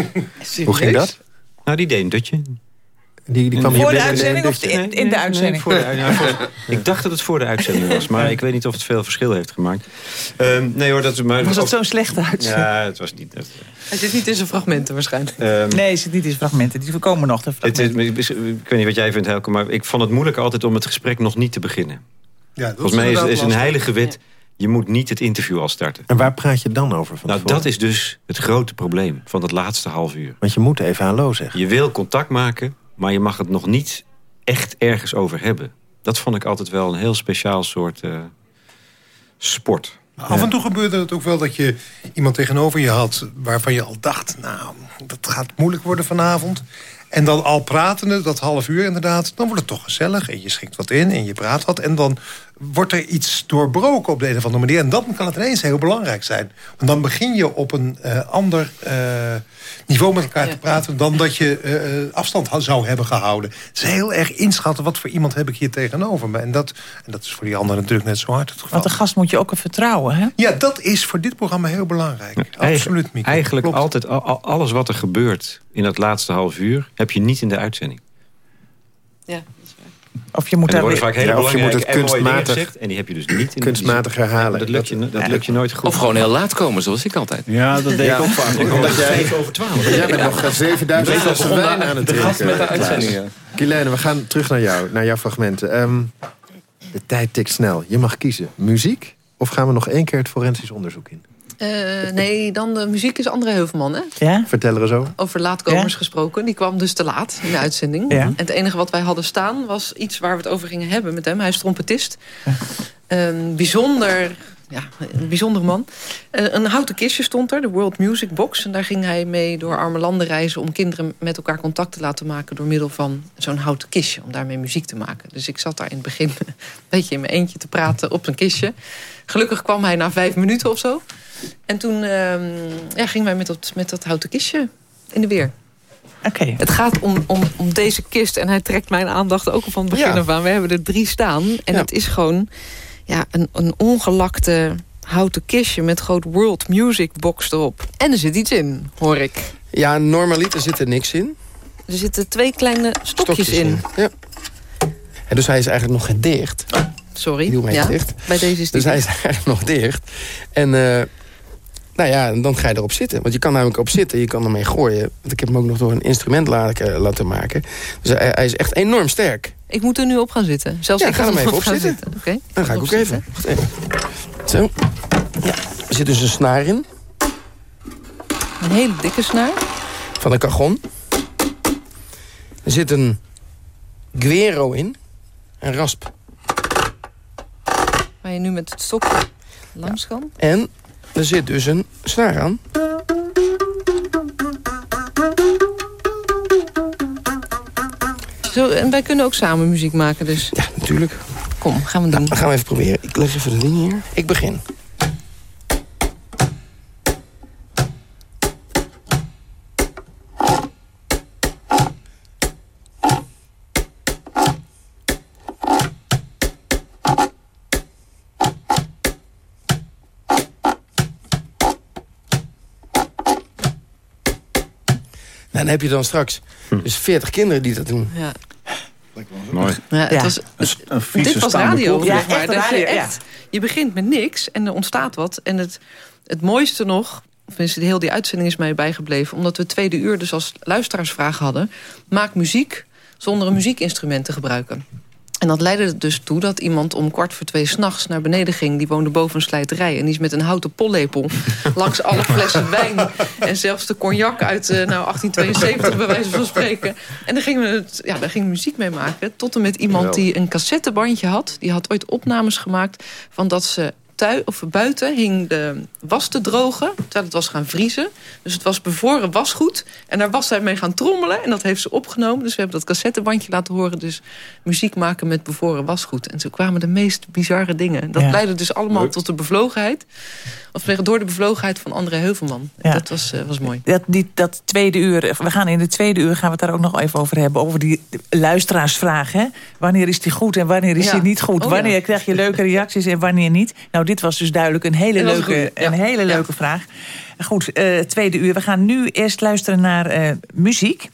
Hoe ging dat? Nou, die deed een dutje. Die, die kwam voor de uitzending of in, in de uitzending? Nee, voor de, ja, voor, ik dacht dat het voor de uitzending was, maar ik weet niet of het veel verschil heeft gemaakt. Um, nee hoor, dat is maar. Was dat zo'n slechte uitzending? Ja, het was niet. Dat, Hij zit niet in zijn fragmenten waarschijnlijk. Um, nee, hij zit niet in zijn fragmenten. Die voorkomen nog. De het, het, ik weet niet wat jij vindt, Helke, maar ik vond het moeilijk altijd om het gesprek nog niet te beginnen. Ja, dat Volgens mij is, is een heilige wet. Je moet niet het interview al starten. En waar praat je dan over? Van nou, dat is dus het grote probleem van het laatste half uur. Want je moet even hallo zeggen. Je wil contact maken, maar je mag het nog niet echt ergens over hebben. Dat vond ik altijd wel een heel speciaal soort uh, sport. Af en toe gebeurde het ook wel dat je iemand tegenover je had... waarvan je al dacht, nou, dat gaat moeilijk worden vanavond. En dan al pratende, dat half uur inderdaad... dan wordt het toch gezellig en je schikt wat in en je praat wat... en dan wordt er iets doorbroken op de een of andere manier. En dan kan het ineens heel belangrijk zijn. Want dan begin je op een uh, ander uh, niveau met elkaar ja. te praten... dan dat je uh, afstand zou hebben gehouden. Het is heel erg inschatten wat voor iemand heb ik hier tegenover me. En dat, en dat is voor die anderen natuurlijk net zo hard het geval. Want de gast moet je ook vertrouwen, hè? Ja, dat is voor dit programma heel belangrijk. Ja, Absoluut, Mieke. Eigenlijk Klopt. altijd alles wat er gebeurt in dat laatste half uur... heb je niet in de uitzending. Ja, of je moet, daar weer... vaak hele ja, of je moet het kunstmatig, gezegd, en die heb je dus niet in kunstmatig herhalen. Dat lukt, je, dat lukt je nooit goed. Of gewoon heel laat komen, zoals ik altijd. Ja, dat deed ja. ik ook vaak. Ik Omdat jij, vijf over twaalf. Jij bent nog 7000 flessen wijn aan het drinken. De gast met de uitzendingen. We gaan terug naar jou, naar jouw fragmenten. Um, de tijd tikt snel. Je mag kiezen. Muziek of gaan we nog één keer het forensisch onderzoek in? Uh, nee, dan de muziek is André Heuvelman, hè? Ja? Vertel er eens over. Over laatkomers ja? gesproken. Die kwam dus te laat in de uitzending. Ja. En het enige wat wij hadden staan was iets waar we het over gingen hebben met hem. Hij is trompetist. Ja. Um, bijzonder, ja, een bijzonder man. Uh, een houten kistje stond er, de World Music Box. En daar ging hij mee door arme landen reizen... om kinderen met elkaar contact te laten maken... door middel van zo'n houten kistje, om daarmee muziek te maken. Dus ik zat daar in het begin een beetje in mijn eentje te praten op zijn kistje. Gelukkig kwam hij na vijf minuten of zo... En toen uh, ja, gingen wij met dat, met dat houten kistje in de weer. Okay. Het gaat om, om, om deze kist. En hij trekt mijn aandacht ook van het begin af aan. We hebben er drie staan. En ja. het is gewoon ja, een, een ongelakte houten kistje... met groot World Music Box erop. En er zit iets in, hoor ik. Ja, normaliter zit er niks in. Er zitten twee kleine stokjes, stokjes in. in. Ja. En dus hij is eigenlijk nog geen dicht. Oh, sorry. Ik doe ja, dicht. Bij deze is dus hij is eigenlijk nog dicht. En uh, nou ja, dan ga je erop zitten. Want je kan namelijk op zitten, je kan ermee gooien. Want ik heb hem ook nog door een instrument laten, laten maken. Dus hij, hij, is echt enorm sterk. Ik moet er nu op gaan zitten. Zelfs ja, ik ga er even op zitten. zitten. Okay. Dan ga ik ook even. even. Zo. Ja, er zit dus een snaar in. Een hele dikke snaar. Van een cajon. Er zit een guero in. Een rasp. Waar je nu met het stokje langs kan. En er zit dus een snaar aan. Zo, en wij kunnen ook samen muziek maken dus? Ja, natuurlijk. Kom, gaan we doen. Nou, dan gaan we even proberen. Ik leg even de ding hier. Ik begin. Heb je dan straks dus 40 kinderen die dat doen. Ja. Mooi. Ja, het Ja. was, Een- een dit was radio. Ja, maar. echt Dat je, radio, echt, je begint met niks en er ontstaat wat. En het, het mooiste nog, of heel die uitzending is mij bijgebleven... omdat we het tweede uur dus als luisteraarsvraag hadden... maak muziek zonder een muziekinstrument te gebruiken. En dat leidde er dus toe dat iemand om kwart voor twee s'nachts naar beneden ging. Die woonde boven een slijterij. En die is met een houten pollepel langs alle flessen wijn... en zelfs de cognac uit eh, nou, 1872 bij wijze van spreken. En daar gingen we, het, ja, daar gingen we muziek mee maken. Tot en met iemand die een cassettebandje had. Die had ooit opnames gemaakt van dat ze tui, of buiten hing de was te drogen, terwijl het was gaan vriezen. Dus het was bevroren wasgoed. En daar was zij mee gaan trommelen. En dat heeft ze opgenomen. Dus we hebben dat cassettebandje laten horen. Dus muziek maken met bevroren wasgoed. En zo kwamen de meest bizarre dingen. Dat Ja. leidde dus allemaal Leuk. tot de bevlogenheid. Of door de bevlogenheid van André Heuvelman. Ja. Dat was, eh, was mooi. Dat, die, dat tweede uur, we gaan in de tweede uur gaan we het daar ook nog even over hebben. Over die luisteraarsvraag. Hè? Wanneer is die goed en wanneer is Ja. die niet goed? Oh, ja. wanneer krijg je leuke reacties en wanneer niet? Nou, dit was dus duidelijk een hele Dat leuke, goed, ja. een hele leuke vraag. Goed, eh, tweede uur. We gaan nu eerst luisteren naar eh, muziek.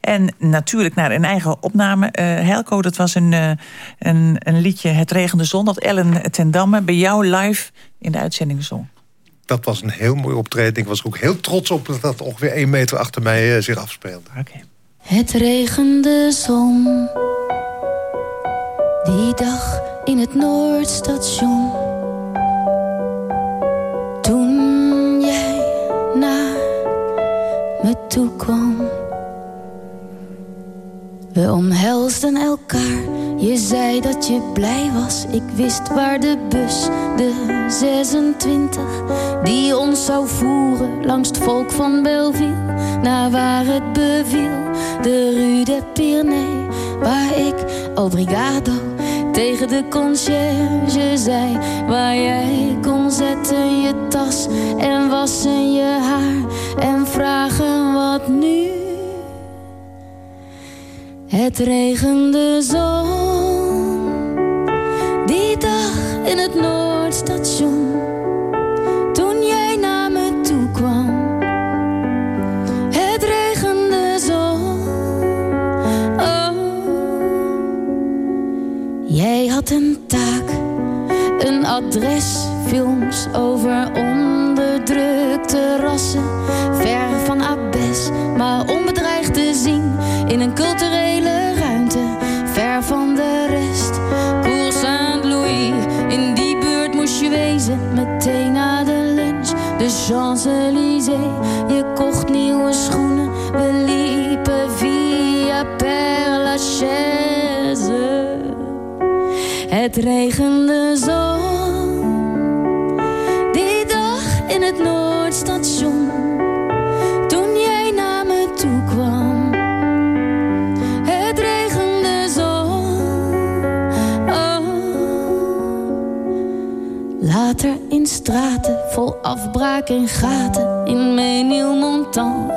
En natuurlijk naar een eigen opname. Eh Helco, dat was een, eh, een, een liedje Het regende zon... dat Ellen ten Damme bij jou live in de uitzending zong. Dat was een heel mooi optreden. Ik was er ook heel trots op dat dat ongeveer één meter achter mij eh, zich afspeelde. Het regende zon. Die dag in het Noordstation. Me toe kwam. We omhelsden elkaar. Je zei dat je blij was. Ik wist waar de bus, de 26, die ons zou voeren langs het volk van Belleville, naar waar het beviel. De Rue de Pyrénées, waar ik obrigado tegen de conciërge zei. Waar jij kon zetten je tas en wassen je haar en vragen wat nu. Het regende zon, die dag in het Noordstation. Een taak, een adres, films over onderdrukte rassen. Ver van Abes, maar onbedreigd te zien in een culturele ruimte. Ver van de rest, Cour Saint-Louis. In die buurt moest je wezen, meteen na de lunch. De Champs-Élysées, regende zon. Die dag in het Noordstation. Toen jij naar me toe kwam. Het regende zon. Oh. Later in straten vol afbraak en gaten. In Menilmontant.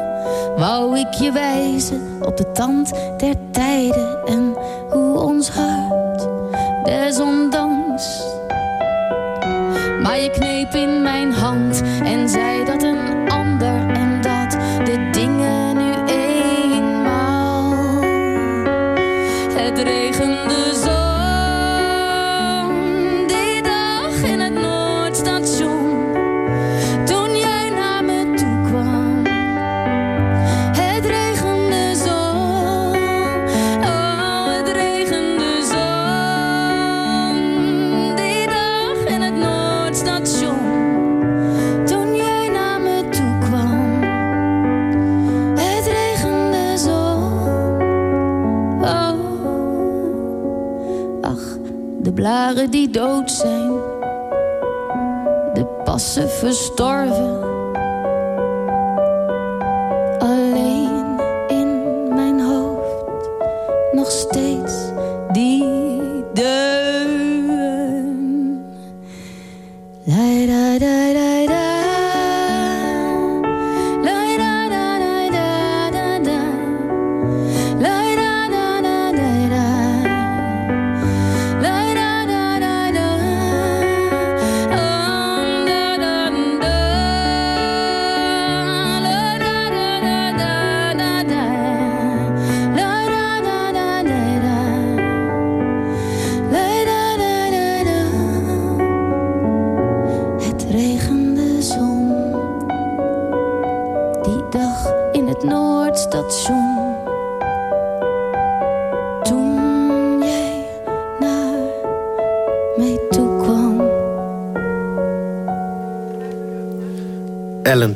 Wou ik je wijzen op de tand der tijden. En dood zijn. De passen verstorven. Alleen in mijn hoofd nog steeds die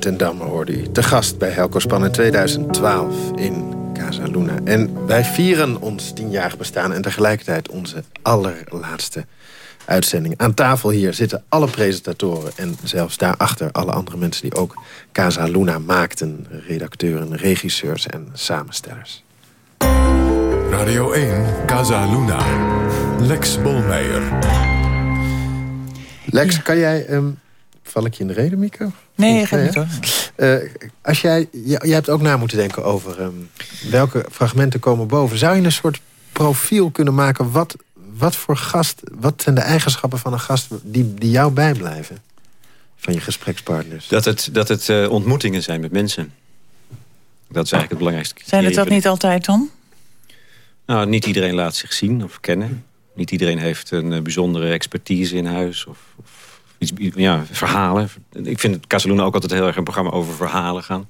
ten Damme hoorde u. Te gast bij Helco Span in 2012 in Casa Luna. En wij vieren ons tienjarig bestaan en tegelijkertijd onze allerlaatste uitzending. Aan tafel hier zitten alle presentatoren en zelfs daarachter alle andere mensen die ook Casa Luna maakten. Redacteuren, regisseurs en samenstellers. Radio 1, Casa Luna. Lex Bolmeijer. Lex, kan jij... ehm, val ik je in de reden, Mico? Nee, ga hè? niet hoor. Eh, als jij, jij, jij hebt ook na moeten denken over ehm, welke fragmenten komen boven. Zou je een soort profiel kunnen maken? Wat, wat voor gast, wat zijn de eigenschappen van een gast die, die jou bijblijven? Van je gesprekspartners. Dat het, dat het eh, ontmoetingen zijn met mensen. Dat is eigenlijk het belangrijkste. Zijn het dat niet altijd dan? Nou, niet iedereen laat zich zien of kennen. Niet iedereen heeft een eh, bijzondere expertise in huis. Of, of ja, verhalen. Ik vind Casaluna ook altijd heel erg een programma over verhalen gaan.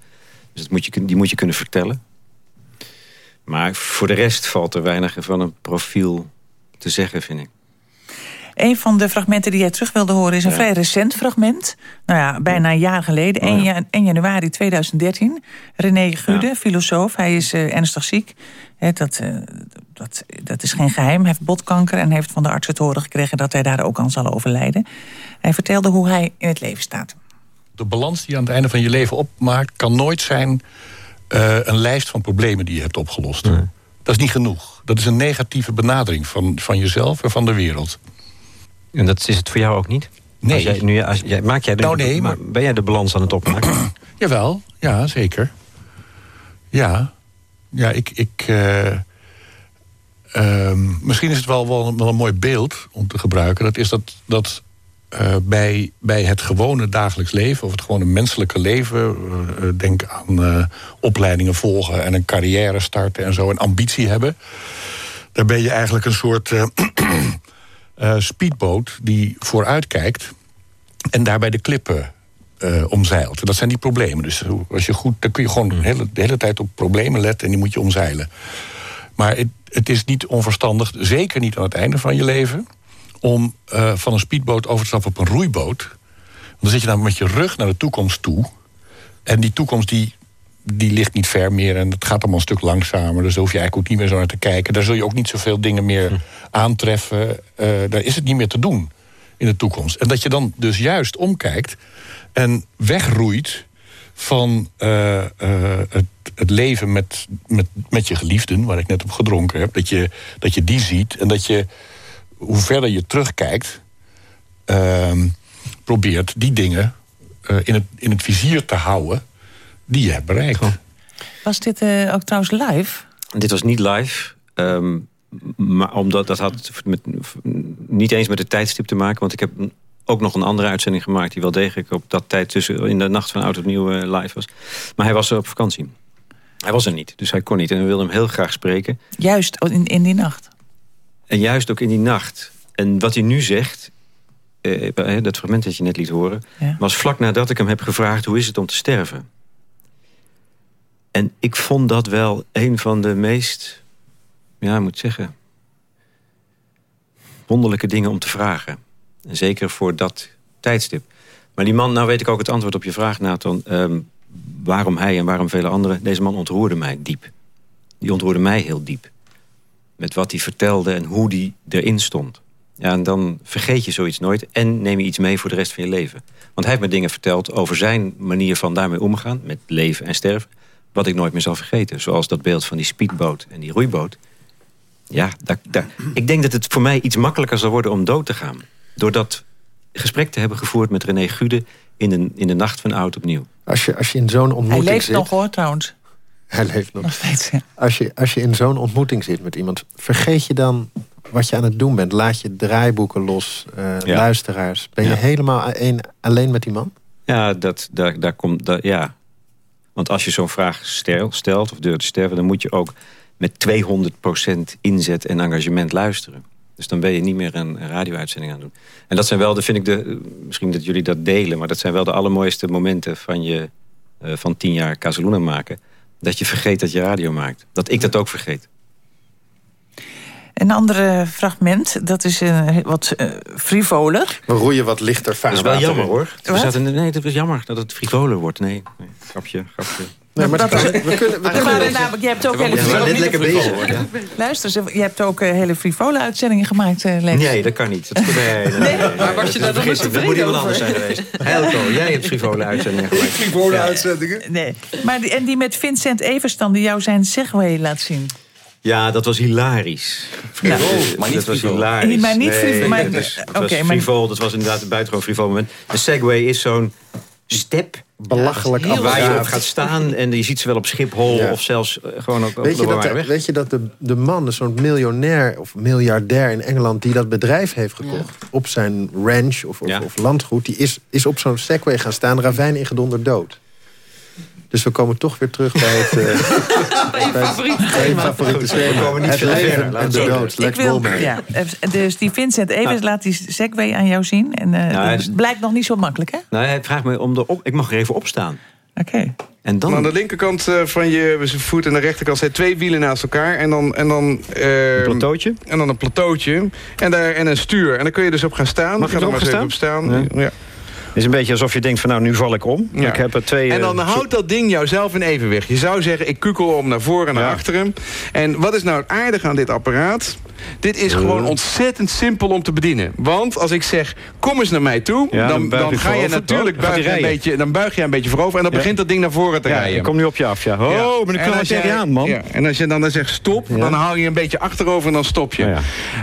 Dus dat moet je, die moet je kunnen vertellen. Maar voor de rest valt er weinig van een profiel te zeggen, vind ik. Een van de fragmenten die jij terug wilde horen is een vrij recent fragment. Nou ja, bijna een jaar geleden, Oh 1, ja- 1 januari 2013. René Gude, filosoof, hij is eh, ernstig ziek. Hè, dat, eh, dat, dat is geen geheim. Hij heeft botkanker en heeft van de arts het horen gekregen... dat hij daar ook aan zal overlijden. Hij vertelde hoe hij in het leven staat. De balans die je aan het einde van je leven opmaakt... kan nooit zijn eh, een lijst van problemen die je hebt opgelost. Dat is niet genoeg. Dat is een negatieve benadering van, van jezelf en van de wereld. En dat is het voor jou ook niet? Nee. Als jij, nu, als, jij, maak jij de, Nou, nee, maar- Ben jij de balans aan het opmaken? Jawel, ja, zeker. Ja, ja ik... ik eh, ehm, misschien is het wel, wel, een- wel een mooi beeld om te gebruiken. Dat is dat, dat eh, bij, bij het gewone dagelijks leven... of het gewone menselijke leven... eh, denk aan opleidingen volgen en een carrière starten en zo... en ambitie hebben. Daar ben je eigenlijk een soort eh, speedboot die vooruitkijkt... en daarbij de klippen eh, omzeilt. Dat zijn die problemen. Dus als je goed, dan kun je gewoon de hele, hele tijd op problemen letten en die moet je omzeilen. Maar het, het is niet onverstandig, zeker niet aan het einde van je leven, om eh, van een speedboot over te stappen op een roeiboot. Want dan zit je dan met je rug naar de toekomst toe. En die toekomst die, die ligt niet ver meer en het gaat allemaal een stuk langzamer. Dus daar hoef je eigenlijk ook niet meer zo naar te kijken. Daar zul je ook niet zoveel dingen meer aantreffen. Eh, daar is het niet meer te doen in de toekomst. En dat je dan dus juist omkijkt en wegroeit van eh, eh, het, het leven met, met, met je geliefden, waar ik net op gedronken heb. Dat je, dat je die ziet en dat je, hoe verder je terugkijkt, ehm, probeert die dingen in, het, in het vizier te houden die je hebt bereikt. Was dit eh, ook trouwens live? Dit was niet live. ehm, maar omdat dat had met, niet eens met het tijdstip te maken. Want ik heb ook nog een andere uitzending gemaakt... die wel degelijk op dat tijd tussen in de nacht van oud opnieuw eh, live was. Maar hij was er op vakantie. Hij was er niet, dus hij kon niet. En we wilden hem heel graag spreken. Juist in, in die nacht. En juist ook in die nacht. En wat hij nu zegt, eh, eh, dat fragment dat je net liet horen... Ja. was vlak nadat ik hem heb gevraagd... hoe is het om te sterven? En ik vond dat wel een van de meest... ja, ik moet zeggen... wonderlijke dingen om te vragen. En zeker voor dat tijdstip. Maar die man, nou weet ik ook het antwoord op je vraag, Nathan... ehm, waarom hij en waarom vele anderen... deze man ontroerde mij diep. Die ontroerde mij heel diep met wat hij vertelde en hoe die erin stond. Ja, en dan vergeet je zoiets nooit en neem je iets mee voor de rest van je leven. Want hij heeft me dingen verteld over zijn manier van daarmee omgaan... met leven en sterven, wat ik nooit meer zal vergeten. Zoals dat beeld van die speedboot en die roeiboot. Ja, daar, daar, ik denk dat het voor mij iets makkelijker zal worden om dood te gaan. Door dat gesprek te hebben gevoerd met René Gude... in de, in de nacht van oud opnieuw. Als je, als je in zo'n Hij ontmoeting leeft zit... nog hoor, trouwens. Hij leeft nog. Nog steeds, ja. Als je, als je in zo'n ontmoeting zit met iemand... vergeet je dan wat je aan het doen bent? Laat je draaiboeken los, eh, Ja. luisteraars. Ben je Ja. helemaal een, alleen met die man? Ja, dat, daar, daar komt, dat, ja. Want als je zo'n vraag stel- stelt of durft te sterven... dan moet je ook met 200% inzet en engagement luisteren. Dus dan ben je niet meer een, een radio-uitzending aan het doen. En dat zijn wel, de, vind ik, de, misschien dat jullie dat delen... maar dat zijn wel de allermooiste momenten van je... eh, van tien jaar Casaluna maken. Dat je vergeet dat je radio maakt. Dat ik dat ook vergeet. Een ander fragment, dat is uh, wat uh, frivoler. We roeien wat lichter vaak. Dat is wel jammer hoor. We zaten, nee, het is jammer dat het frivoler wordt. Nee, nee grapje, grapje. Nee, maar dat, we kunnen... We kunnen namelijk, je hebt ook hele frivole... net lekker bezig worden. Luister, je hebt ook uh, hele frivole uitzendingen gemaakt, uh, Lex. Nee, dat kan niet. Dat, nee, nee, nee, nee, Maar was je daar dan eens Dat moet iemand anders zijn geweest. Helco, jij hebt frivole uitzendingen gemaakt. Frivole uitzendingen? Nee. Maar die, en die met Vincent Everstan, die jou zijn Segway laat zien. Ja, dat was hilarisch. Ja. maar niet dat was hilarisch. Maar niet frivol. Nee, dat, was, dat okay, was frivol. Dat was inderdaad een buitengewoon frivol moment. De Segway is zo'n step belachelijk ja, waar je op gaat staan en je ziet ze wel op Schiphol ja. of zelfs gewoon ook weet op je de dat, Weet je dat de, de man, zo'n miljonair of miljardair in Engeland... die dat bedrijf heeft gekocht ja. op zijn ranch of, of, of, landgoed... die is, is op zo'n Segway gaan staan, ravijn ingedonder dood. Dus we komen toch weer terug bij het... Uh, bij je favoriete thema. We komen niet het leven en de dood. Lex wil, ja, Dus die Vincent Evers nou. laat die segway aan jou zien. En uh, nou, het is... blijkt nog niet zo makkelijk, hè? Nou, hij vraagt me om de op... Ik mag er even opstaan. Oké. Okay. En dan... aan de linkerkant uh, van je voet en de rechterkant zijn twee wielen naast elkaar. En dan, en dan, uh, een plateautje. En dan een plateautje. En, daar, en een stuur. En dan kun je dus op gaan staan. Mag Ga er maar eens op staan. Ja. ja. Het is een beetje alsof je denkt van nou, nu val ik om. Ja. Ik heb er twee, en dan uh, houdt dat ding jou zelf in evenwicht. Je zou zeggen, ik kukel om naar voren en naar Ja. achteren. En wat is nou het aardige aan dit apparaat? Dit is gewoon ontzettend simpel om te bedienen. Want als ik zeg, kom eens naar mij toe... Ja, dan, dan buig dan je ga je natuurlijk Dan buigen hij een beetje, dan buig je een beetje voorover... en dan begint dat ding naar voren te Ja, rijden. ik kom nu op je af, ja. Oh, Ja. maar dan En kan als ik tegen je aan, man. En als je dan, dan zegt stop, dan hou je een beetje achterover en dan stop je.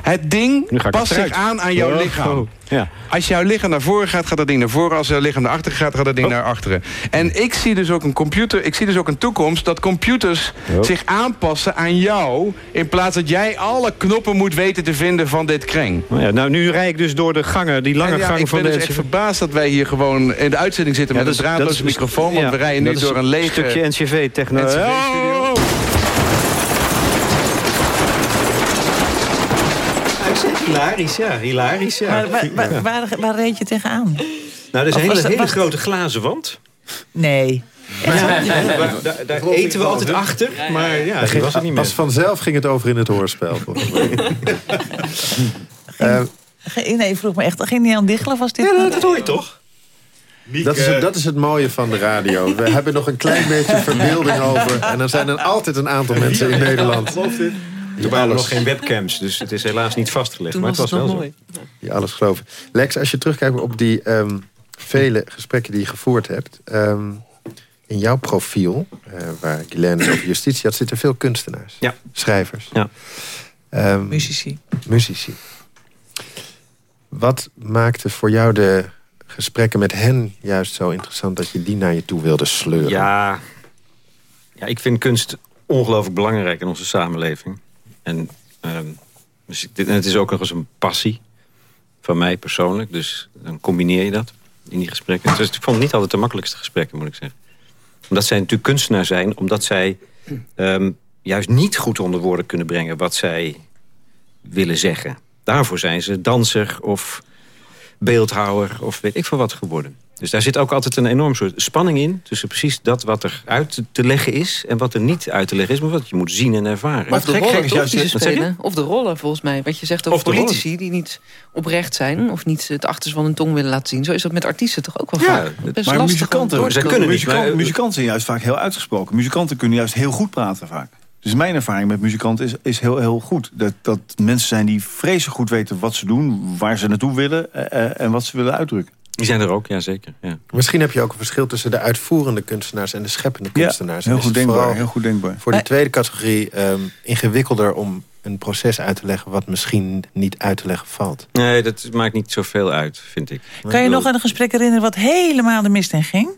Het ding past zich aan aan jouw Oh, lichaam. Ja. Als jouw lichaam naar voren gaat, gaat dat ding naar voren. Als jouw lichaam naar achteren gaat, gaat dat ding Oh. naar achteren. En ik zie dus ook een computer, ik zie dus ook een toekomst dat computers Oh. zich aanpassen aan jou. In plaats dat jij alle knoppen moet weten te vinden van dit kreng. Nou, ja, nou, nu rij ik dus door de gangen, die lange En ja, gang ik van ben de... dus echt verbaasd dat wij hier gewoon in de uitzending zitten met dat een draadloze microfoon. Want we rijden nu door een lege... stukje NCV-techno. NCV-studio. Hilarisch, ja. Hilarisch, ja. Maar waar, waar, waar, waar reed je tegenaan? Nou, er is Of een hele, dat- grote glazen wand. Nee. Ja, daar, daar, daar eten we altijd achter, maar ja, die was er niet meer. Pas vanzelf ging het over in het hoorspel. volgens mij. Eh, Ge- Nee, ik vroeg me echt, ging niet aan diggelen? Was dit Ja, dat hoor je toch? dat, is het, dat is het mooie van de radio. We hebben nog een klein beetje verbeelding over. En er zijn er altijd een aantal mensen in Nederland. Toen waren er nog geen webcams, dus het is helaas niet vastgelegd. Toen maar was het was wel mooi. Die alles geloven. Lex, als je terugkijkt op die ehm, vele gesprekken die je gevoerd hebt... ehm, in jouw profiel, eh, waar Guylaine over justitie had... zitten veel kunstenaars, Ja. schrijvers, Ja. ehm, muzici? muzici. Wat maakte voor jou de gesprekken met hen juist zo interessant... dat je die naar je toe wilde sleuren? Ja, ja ik vind kunst ongelooflijk belangrijk in onze samenleving. En, ehm, dus en het is ook nog eens een passie van mij persoonlijk. Dus dan combineer je dat in die gesprekken. Dus ik vond het niet altijd de makkelijkste gesprekken, moet ik zeggen. Omdat zij natuurlijk kunstenaar zijn, omdat zij ehm, juist niet goed onder woorden kunnen brengen wat zij willen zeggen. Daarvoor zijn ze danser of beeldhouwer of weet ik veel wat geworden. Dus daar zit ook altijd een enorm soort spanning in... tussen precies dat wat er uit te leggen is... en wat er niet uit te leggen is, maar wat je moet zien en ervaren. Of de rollen toch, die ze Wat zeg je? spelen. Of de rollen, volgens mij. Wat je zegt over politici die niet oprecht zijn... of niet het achterste van hun tong willen laten zien. Zo is dat met artiesten toch ook wel Ja, vaak. Best maar lastig muzikanten, komen. muzikanten, muzikanten zijn juist vaak heel uitgesproken. Muzikanten kunnen juist heel goed praten vaak. Dus mijn ervaring met muzikanten is, is heel, heel goed. Dat, dat mensen zijn die vreselijk goed weten wat ze doen... waar ze naartoe willen eh, eh, en wat ze willen uitdrukken. Die zijn er ook, ja zeker. Ja. Misschien heb je ook een verschil tussen de uitvoerende kunstenaars... en de scheppende Ja, kunstenaars. heel En is goed denkbaar, heel goed denkbaar. Voor die tweede categorie ehm, ingewikkelder om een proces uit te leggen... wat misschien niet uit te leggen valt. Nee, dat maakt niet zoveel uit, vind ik. Kan je nog aan een gesprek herinneren wat helemaal de mist in ging?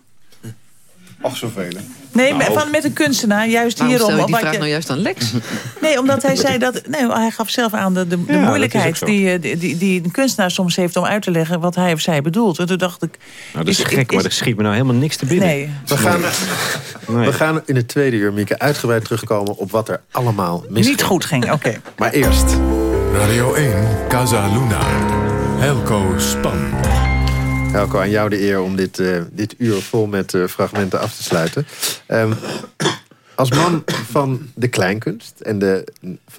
Ach, zoveel. Nee, met- van, met een kunstenaar, juist Waarom hierom. stel je die wat vraag je- nou juist aan Lex? Nee, omdat hij zei dat... Nee, hij gaf zelf aan de, de, Ja, moeilijkheid die, eh, die, die, die een kunstenaar soms heeft om uit te leggen wat hij of zij bedoelt. En toen dacht ik... Nou, dat is, is- gek, is- maar er schiet me nou helemaal niks te binnen. Nee. We gaan, Nee. we gaan in het tweede uur, Mieke, uitgebreid terugkomen... op wat er allemaal mis Niet goed ging, oké. Maar eerst... Radio 1, Casa Luna. Helco Span. Helco, aan jou de eer om dit, eh, dit uur vol met eh, fragmenten af te sluiten. Ehm, Als man van de kleinkunst en de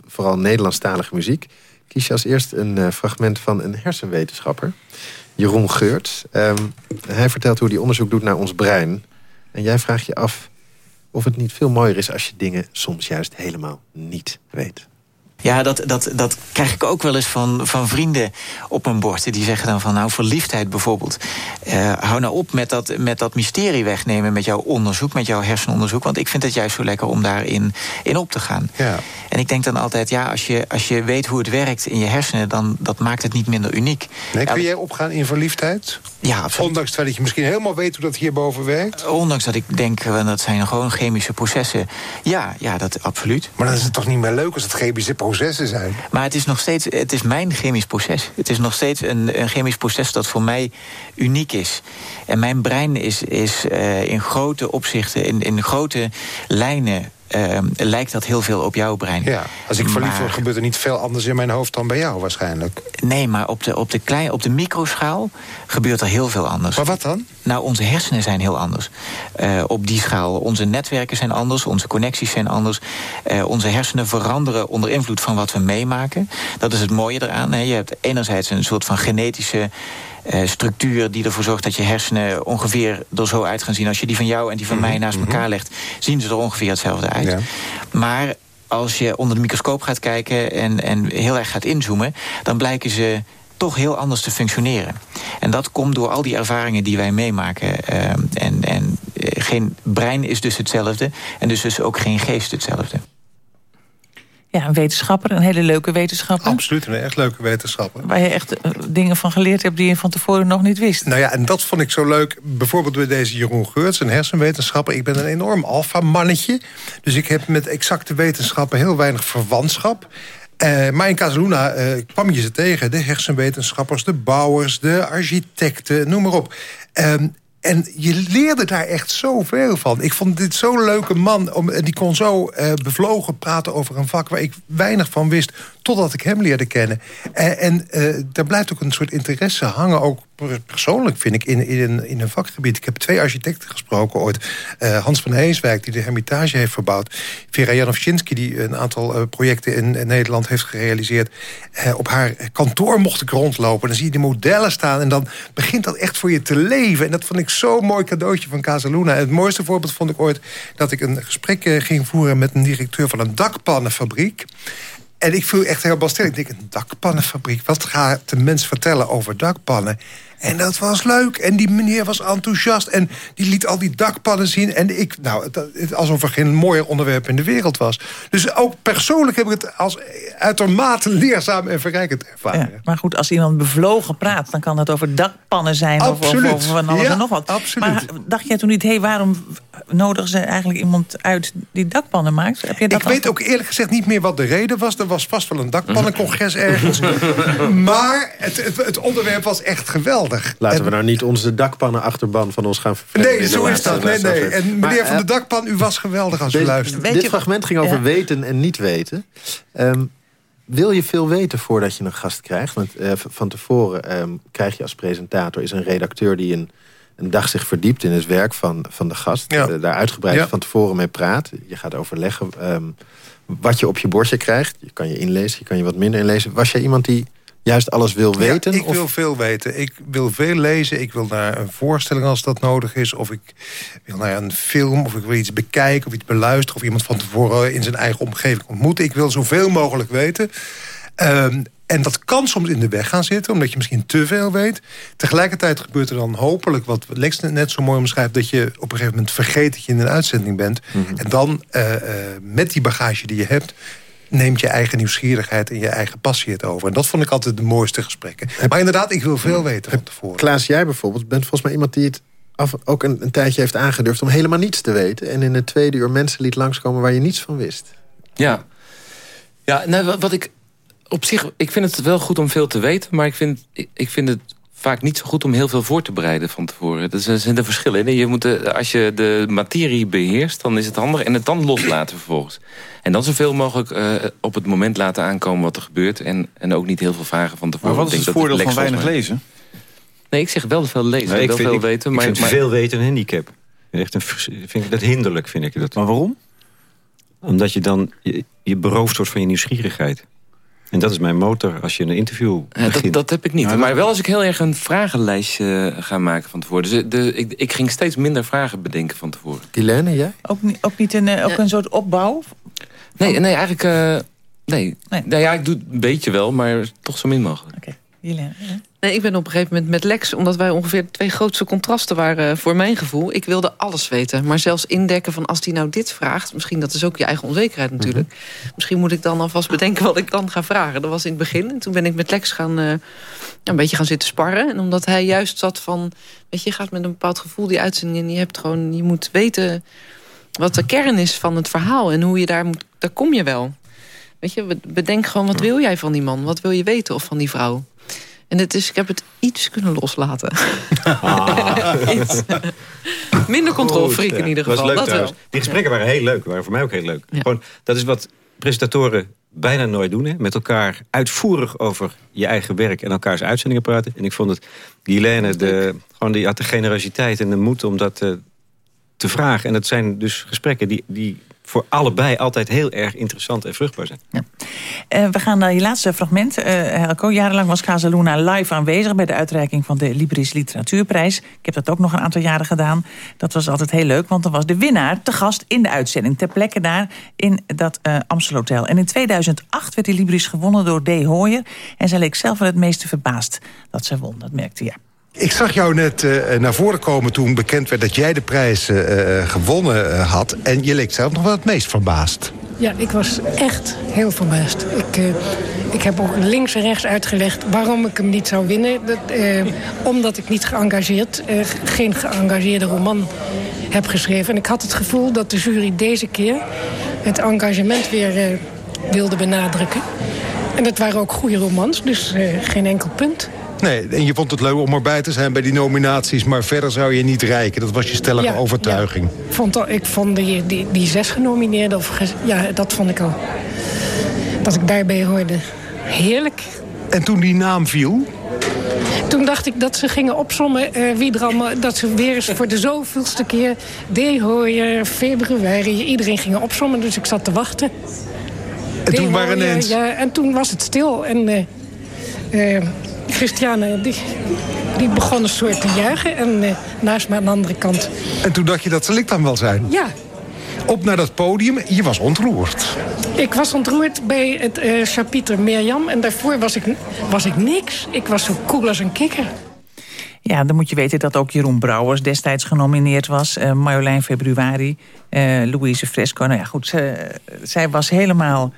vooral Nederlandstalige muziek... kies je als eerst een uh, fragment van een hersenwetenschapper. Jeroen Geurts. Um, hij vertelt hoe hij onderzoek doet naar ons brein. En jij vraagt je af of het niet veel mooier is... als je dingen soms juist helemaal niet weet. Ja, dat, dat, dat krijg ik ook wel eens van, van vrienden op mijn bord. Die zeggen dan van, nou, verliefdheid bijvoorbeeld. Uh, hou nou op met dat, met dat mysterie wegnemen met jouw onderzoek, met jouw hersenonderzoek. Want ik vind het juist zo lekker om daarin in op te gaan. Ja. En ik denk dan altijd, ja, als je, als je weet hoe het werkt in je hersenen... dan dat maakt het niet minder uniek. Nee, kun jij opgaan in verliefdheid? Ja, absoluut. Ondanks dat je misschien helemaal weet hoe dat hierboven werkt? Ondanks dat ik denk, dat zijn gewoon chemische processen. Ja, ja, dat absoluut. Maar dan is het toch niet meer leuk als het chemische processen zijn? Maar het is nog steeds, het is mijn chemisch proces. Het is nog steeds een, een chemisch proces dat voor mij uniek is. En mijn brein is, is uh, in grote opzichten, in, in grote lijnen uh, lijkt dat heel veel op jouw brein. Ja, als ik verliefd word, gebeurt er niet veel anders in mijn hoofd dan bij jou waarschijnlijk. Nee, maar op de, op de, klein, op de microschaal gebeurt er heel veel anders. Maar wat dan? Nou, onze hersenen zijn heel anders. Uh, op die schaal. Onze netwerken zijn anders, onze connecties zijn anders. Uh, onze hersenen veranderen onder invloed van wat we meemaken. Dat is het mooie eraan. Hè. Je hebt enerzijds een soort van genetische structuur die ervoor zorgt dat je hersenen ongeveer er zo uit gaan zien. Als je die van jou en die van Mhm, mij naast elkaar legt, zien ze er ongeveer hetzelfde uit. Ja. Maar als je onder de microscoop gaat kijken en, en heel erg gaat inzoomen, dan blijken ze toch heel anders te functioneren. En dat komt door al die ervaringen die wij meemaken. Uh, en en uh, geen brein is dus hetzelfde en dus, dus ook geen geest hetzelfde. Ja, een wetenschapper, een hele leuke wetenschapper. Absoluut, een echt leuke wetenschapper. Waar je echt uh, dingen van geleerd hebt die je van tevoren nog niet wist. Nou ja, en dat vond ik zo leuk. Bijvoorbeeld bij deze Jeroen Geurts, een hersenwetenschapper. Ik ben een enorm alfa-mannetje. Dus ik heb met exacte wetenschappen heel weinig verwantschap. Uh, maar in Casaluna uh, kwam je ze tegen. De hersenwetenschappers, de bouwers, de architecten, noem maar op. Um, en je leerde daar echt zoveel van. Ik vond dit zo'n leuke man. Om, die kon zo uh, bevlogen praten over een vak waar ik weinig van wist. Totdat ik hem leerde kennen. En uh, daar blijft ook een soort interesse hangen. Ook persoonlijk vind ik in, in, in een vakgebied. Ik heb twee architecten gesproken ooit. Hans van Heeswijk die de Hermitage heeft verbouwd. Vera Janowczynski die een aantal projecten in, Nederland heeft gerealiseerd. op haar kantoor mocht ik rondlopen. Dan zie je de modellen staan. En dan begint dat echt voor je te leven. En dat vond ik zo'n mooi cadeautje van Casaluna. En het mooiste voorbeeld vond ik ooit dat ik een gesprek ging voeren... met een directeur van een dakpannenfabriek. En ik viel echt helemaal stil. Ik denk, een dakpannenfabriek? Wat gaat de mens vertellen over dakpannen? En dat was leuk. En die meneer was enthousiast. En die liet al die dakpannen zien. En ik, nou, het, alsof er geen mooier onderwerp in de wereld was. Dus ook persoonlijk heb ik het als uitermate leerzaam en verrijkend ervaren. Ja, maar goed, als iemand bevlogen praat... dan kan het over dakpannen zijn absoluut. of over van alles ja, en nog wat. Absoluut. Maar dacht jij toen niet, hé, hey, waarom nodigen ze eigenlijk iemand uit die dakpannen maakt? Heb je dat ik weet ook eerlijk gezegd niet meer wat de reden was. Er was vast wel een dakpannencongres ergens. maar het, het, het onderwerp was echt geweldig. Laten en... we nou niet onze dakpannenachterban van ons gaan vervelen. Nee, zo is dat. Nee, nee. En meneer maar, van de dakpan, u was geweldig als u dit, luistert. Dit je... fragment ging over ja. weten en niet weten. Um, wil je veel weten voordat je een gast krijgt? Want uh, van tevoren um, krijg je als presentator... is een redacteur die een, een dag zich verdiept in het werk van, van de gast. Ja. Uh, daar uitgebreid ja. van tevoren mee praat. Je gaat overleggen um, wat je op je bordje krijgt. Je kan je inlezen, je kan je wat minder inlezen. Was jij iemand die juist alles wil weten? Ja, ik of? wil veel weten. Ik wil veel lezen. Ik wil naar een voorstelling als dat nodig is. Of ik wil naar een film. Of ik wil iets bekijken of iets beluisteren. Of iemand van tevoren in zijn eigen omgeving ontmoeten. Ik wil zoveel mogelijk weten. Um, en dat kan soms in de weg gaan zitten, omdat je misschien te veel weet. Tegelijkertijd gebeurt er dan hopelijk, wat Lex net zo mooi omschrijft... dat je op een gegeven moment vergeet dat je in een uitzending bent. Mm -hmm. En dan uh, uh, met die bagage die je hebt neemt je eigen nieuwsgierigheid en je eigen passie het over. En dat vond ik altijd de mooiste gesprekken. Maar inderdaad, ik wil veel weten van tevoren. Klaas, jij bijvoorbeeld bent volgens mij iemand die het af, ook een, een tijdje heeft aangedurfd... om helemaal niets te weten. En in het tweede uur mensen liet langskomen waar je niets van wist. Ja, ja nou, wat ik op zich... Ik vind het wel goed om veel te weten, maar ik vind, ik, ik vind het vaak niet zo goed om heel veel voor te bereiden van tevoren. Er zijn er verschillen in. Je moet de, als je de materie beheerst, dan is het handig. En het dan loslaten vervolgens. En dan zoveel mogelijk uh, op het moment laten aankomen wat er gebeurt. En, en ook niet heel veel vragen van tevoren. Maar wat is het voordeel van weinig lezen? Nee, ik zeg wel veel lezen. Nee, ik wel vind, veel ik, weten. Ik maar, vind maar, veel weten een handicap. Echt een, vind ik dat hinderlijk, vind ik dat. Maar waarom? Omdat je dan je, je beroofd wordt van je nieuwsgierigheid. En dat is mijn motor als je een interview Ja, begint. dat, dat heb ik niet. maar wel als ik heel erg een vragenlijstje eh, ga maken van tevoren. Dus de, de- ik, ik ging steeds minder vragen bedenken van tevoren. Guilaine, jij? Ook, niet- ook niet een, eh, ook een soort opbouw? Nee, nee eigenlijk... eh, nee. Nou ja, ik doe het een beetje wel, maar toch zo min mogelijk. Nee, ik ben op een gegeven moment met Lex... omdat wij ongeveer de twee grootste contrasten waren eh, voor mijn gevoel. Ik wilde alles weten. Maar zelfs indekken van als die nou dit vraagt... misschien dat is ook je eigen onzekerheid natuurlijk. Misschien moet ik dan alvast bedenken wat ik dan ga vragen. Dat was in het begin. En toen ben ik met Lex gaan, eh, een beetje gaan zitten sparren. En omdat hij juist zat van... weet je, je gaat met een bepaald gevoel die uitzending... en je, hebt gewoon, je moet weten wat de kern is van het verhaal... en hoe je daar moet... daar kom je wel. Weet je, bedenk gewoon, wat wil jij van die man? Wat wil je weten of van die vrouw? En het is, ik heb het iets kunnen loslaten. Iets. Minder controlfreak in ieder was geval. leuk dat trouwens. wel. Die gesprekken waren heel leuk. waren voor mij ook heel leuk. Gewoon, dat is wat presentatoren bijna nooit doen. Hè? Met elkaar uitvoerig over je eigen werk en elkaars uitzendingen praten. En ik vond het, Guilaine, de, gewoon die had de generositeit en de moed om dat eh, te vragen. En dat zijn dus gesprekken die, die voor allebei altijd heel erg interessant en vruchtbaar zijn. Eh, we gaan naar je laatste fragment. Eh Helco, jarenlang was Casa Luna live aanwezig... bij de uitreiking van de Libris Literatuurprijs. Ik heb dat ook nog een aantal jaren gedaan. Dat was altijd heel leuk, want dan was de winnaar te gast in de uitzending. Ter plekke daar in dat eh Amstel Hotel. En in 2008 werd die Libris gewonnen door D. Hooyer. En zij leek zelf wel het meeste verbaasd dat ze won. Dat merkte je. Ik zag jou net eh, naar voren komen toen bekend werd dat jij de prijs eh, eh, gewonnen eh, had. En je leek zelf nog wel het meest verbaasd. Ja, ik was echt heel verbaasd. Ik, eh, ik heb ook links en rechts uitgelegd waarom ik hem niet zou winnen. Dat, eh, omdat ik niet geëngageerd, eh, geen geëngageerde roman heb geschreven. En ik had het gevoel dat de jury deze keer het engagement weer eh, wilde benadrukken. En dat waren ook goede romans, dus eh, geen enkel punt. Nee, en je vond het leuk om erbij te zijn bij die nominaties... maar verder zou je niet rijken. Dat was je stellige Ja, overtuiging. Ik vond, ik vond die, die, die zes genomineerden, of ja, dat vond ik al. Dat ik daarbij hoorde. Heerlijk. En toen die naam viel? Toen dacht ik dat ze gingen opsommen eh, wie er allemaal... dat ze weer eens voor de zoveelste keer... D. Hooyer, februari, iedereen ging opsommen. Dus ik zat te wachten. En toen waren ineens- Ja, en toen was het stil. En eh, eh, Christiane, die, die begon een soort te juichen. En eh, naast me aan de andere kant... En toen dacht je, dat zal ik dan wel zijn. Ja, Op naar dat podium, je was ontroerd. Ik was ontroerd bij het eh chapitre Mirjam. En daarvoor was ik, was ik niks. Ik was zo cool als een kikker. Ja, dan moet je weten dat ook Jeroen Brouwers destijds genomineerd was. eh Marjolein Februari, eh, Louise Fresco. Nou ja, goed, ze- zij was helemaal...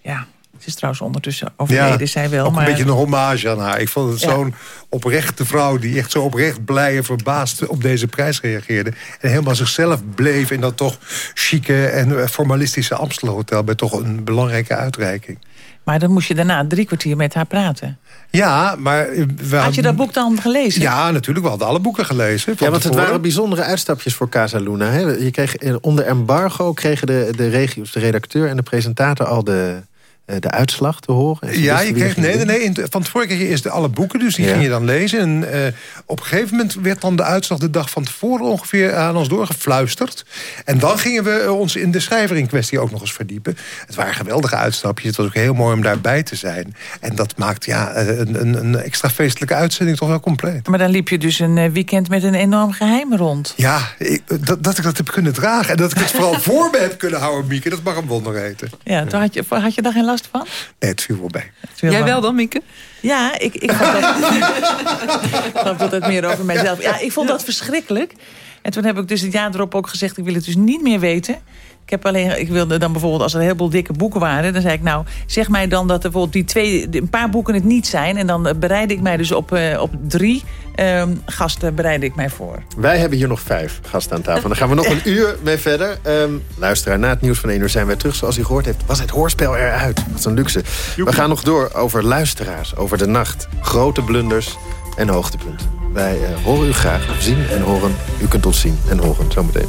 Ja, ze is trouwens ondertussen overleden, zij wel. ook maar... een beetje een hommage aan haar. Ik vond het Ja. zo'n oprechte vrouw... die echt zo oprecht blij en verbaasd op deze prijs reageerde. En helemaal zichzelf bleef in dat toch chique en eh, formalistische Amstelhotel... bij toch een belangrijke uitreiking. Maar dan moest je daarna drie kwartier met haar praten. Ja, maar... eh, We Had je dat boek dan gelezen? Ja, natuurlijk. We hadden alle boeken gelezen. Ja, want het waren bijzondere uitstapjes voor Casa Luna. Hè? Je kreeg, eh, onder embargo kregen de, de regio's, de redacteur en de presentator... al de, de uitslag te horen. Ja, je kreeg, nee, nee, nee. Van tevoren kreeg je eerst de- alle boeken, dus die Ja. ging je dan lezen. En eh, op een gegeven moment werd dan de uitslag de dag van tevoren ongeveer aan ons doorgefluisterd. En dan gingen we eh, ons in de schrijver in kwestie ook nog eens verdiepen. Het waren geweldige uitstapjes. Het was ook heel mooi om daarbij te zijn. En dat maakt ja, eh, een, een, een extra feestelijke uitzending toch wel compleet. Maar dan liep je dus een eh, weekend met een enorm geheim rond. Ja, ik, dat, dat ik dat heb kunnen dragen. En dat ik het vooral voor me heb kunnen houden, Mieke. Dat mag een wonder heten. Ja, toen had je, had je daar geen last van? Nee, het viel wel bij. Jij wel dan, Mieke? Ja, ik, ik gaf dat, ik gaf dat meer over mijzelf. Ja, ik vond dat verschrikkelijk. En toen heb ik dus het jaar erop ook gezegd... ik wil het dus niet meer weten. Ik heb alleen, ik wilde dan bijvoorbeeld, als er een heleboel dikke boeken waren... dan zei ik, nou, zeg mij dan dat er bijvoorbeeld die twee, een paar boeken het niet zijn... en dan eh, bereid ik mij dus op, eh, op drie ehm, gasten bereid ik mij voor. Wij hebben hier nog vijf gasten aan tafel. Dan gaan we nog een uur mee verder. Ehm luisteraar, na het nieuws van 1 uur zijn wij terug. Zoals u gehoord heeft, was het hoorspel eruit. Wat een luxe. We gaan nog door over luisteraars, over de nacht. Grote blunders en hoogtepunten. Wij eh, horen u graag. Zien en horen. U kunt ons zien en horen zometeen.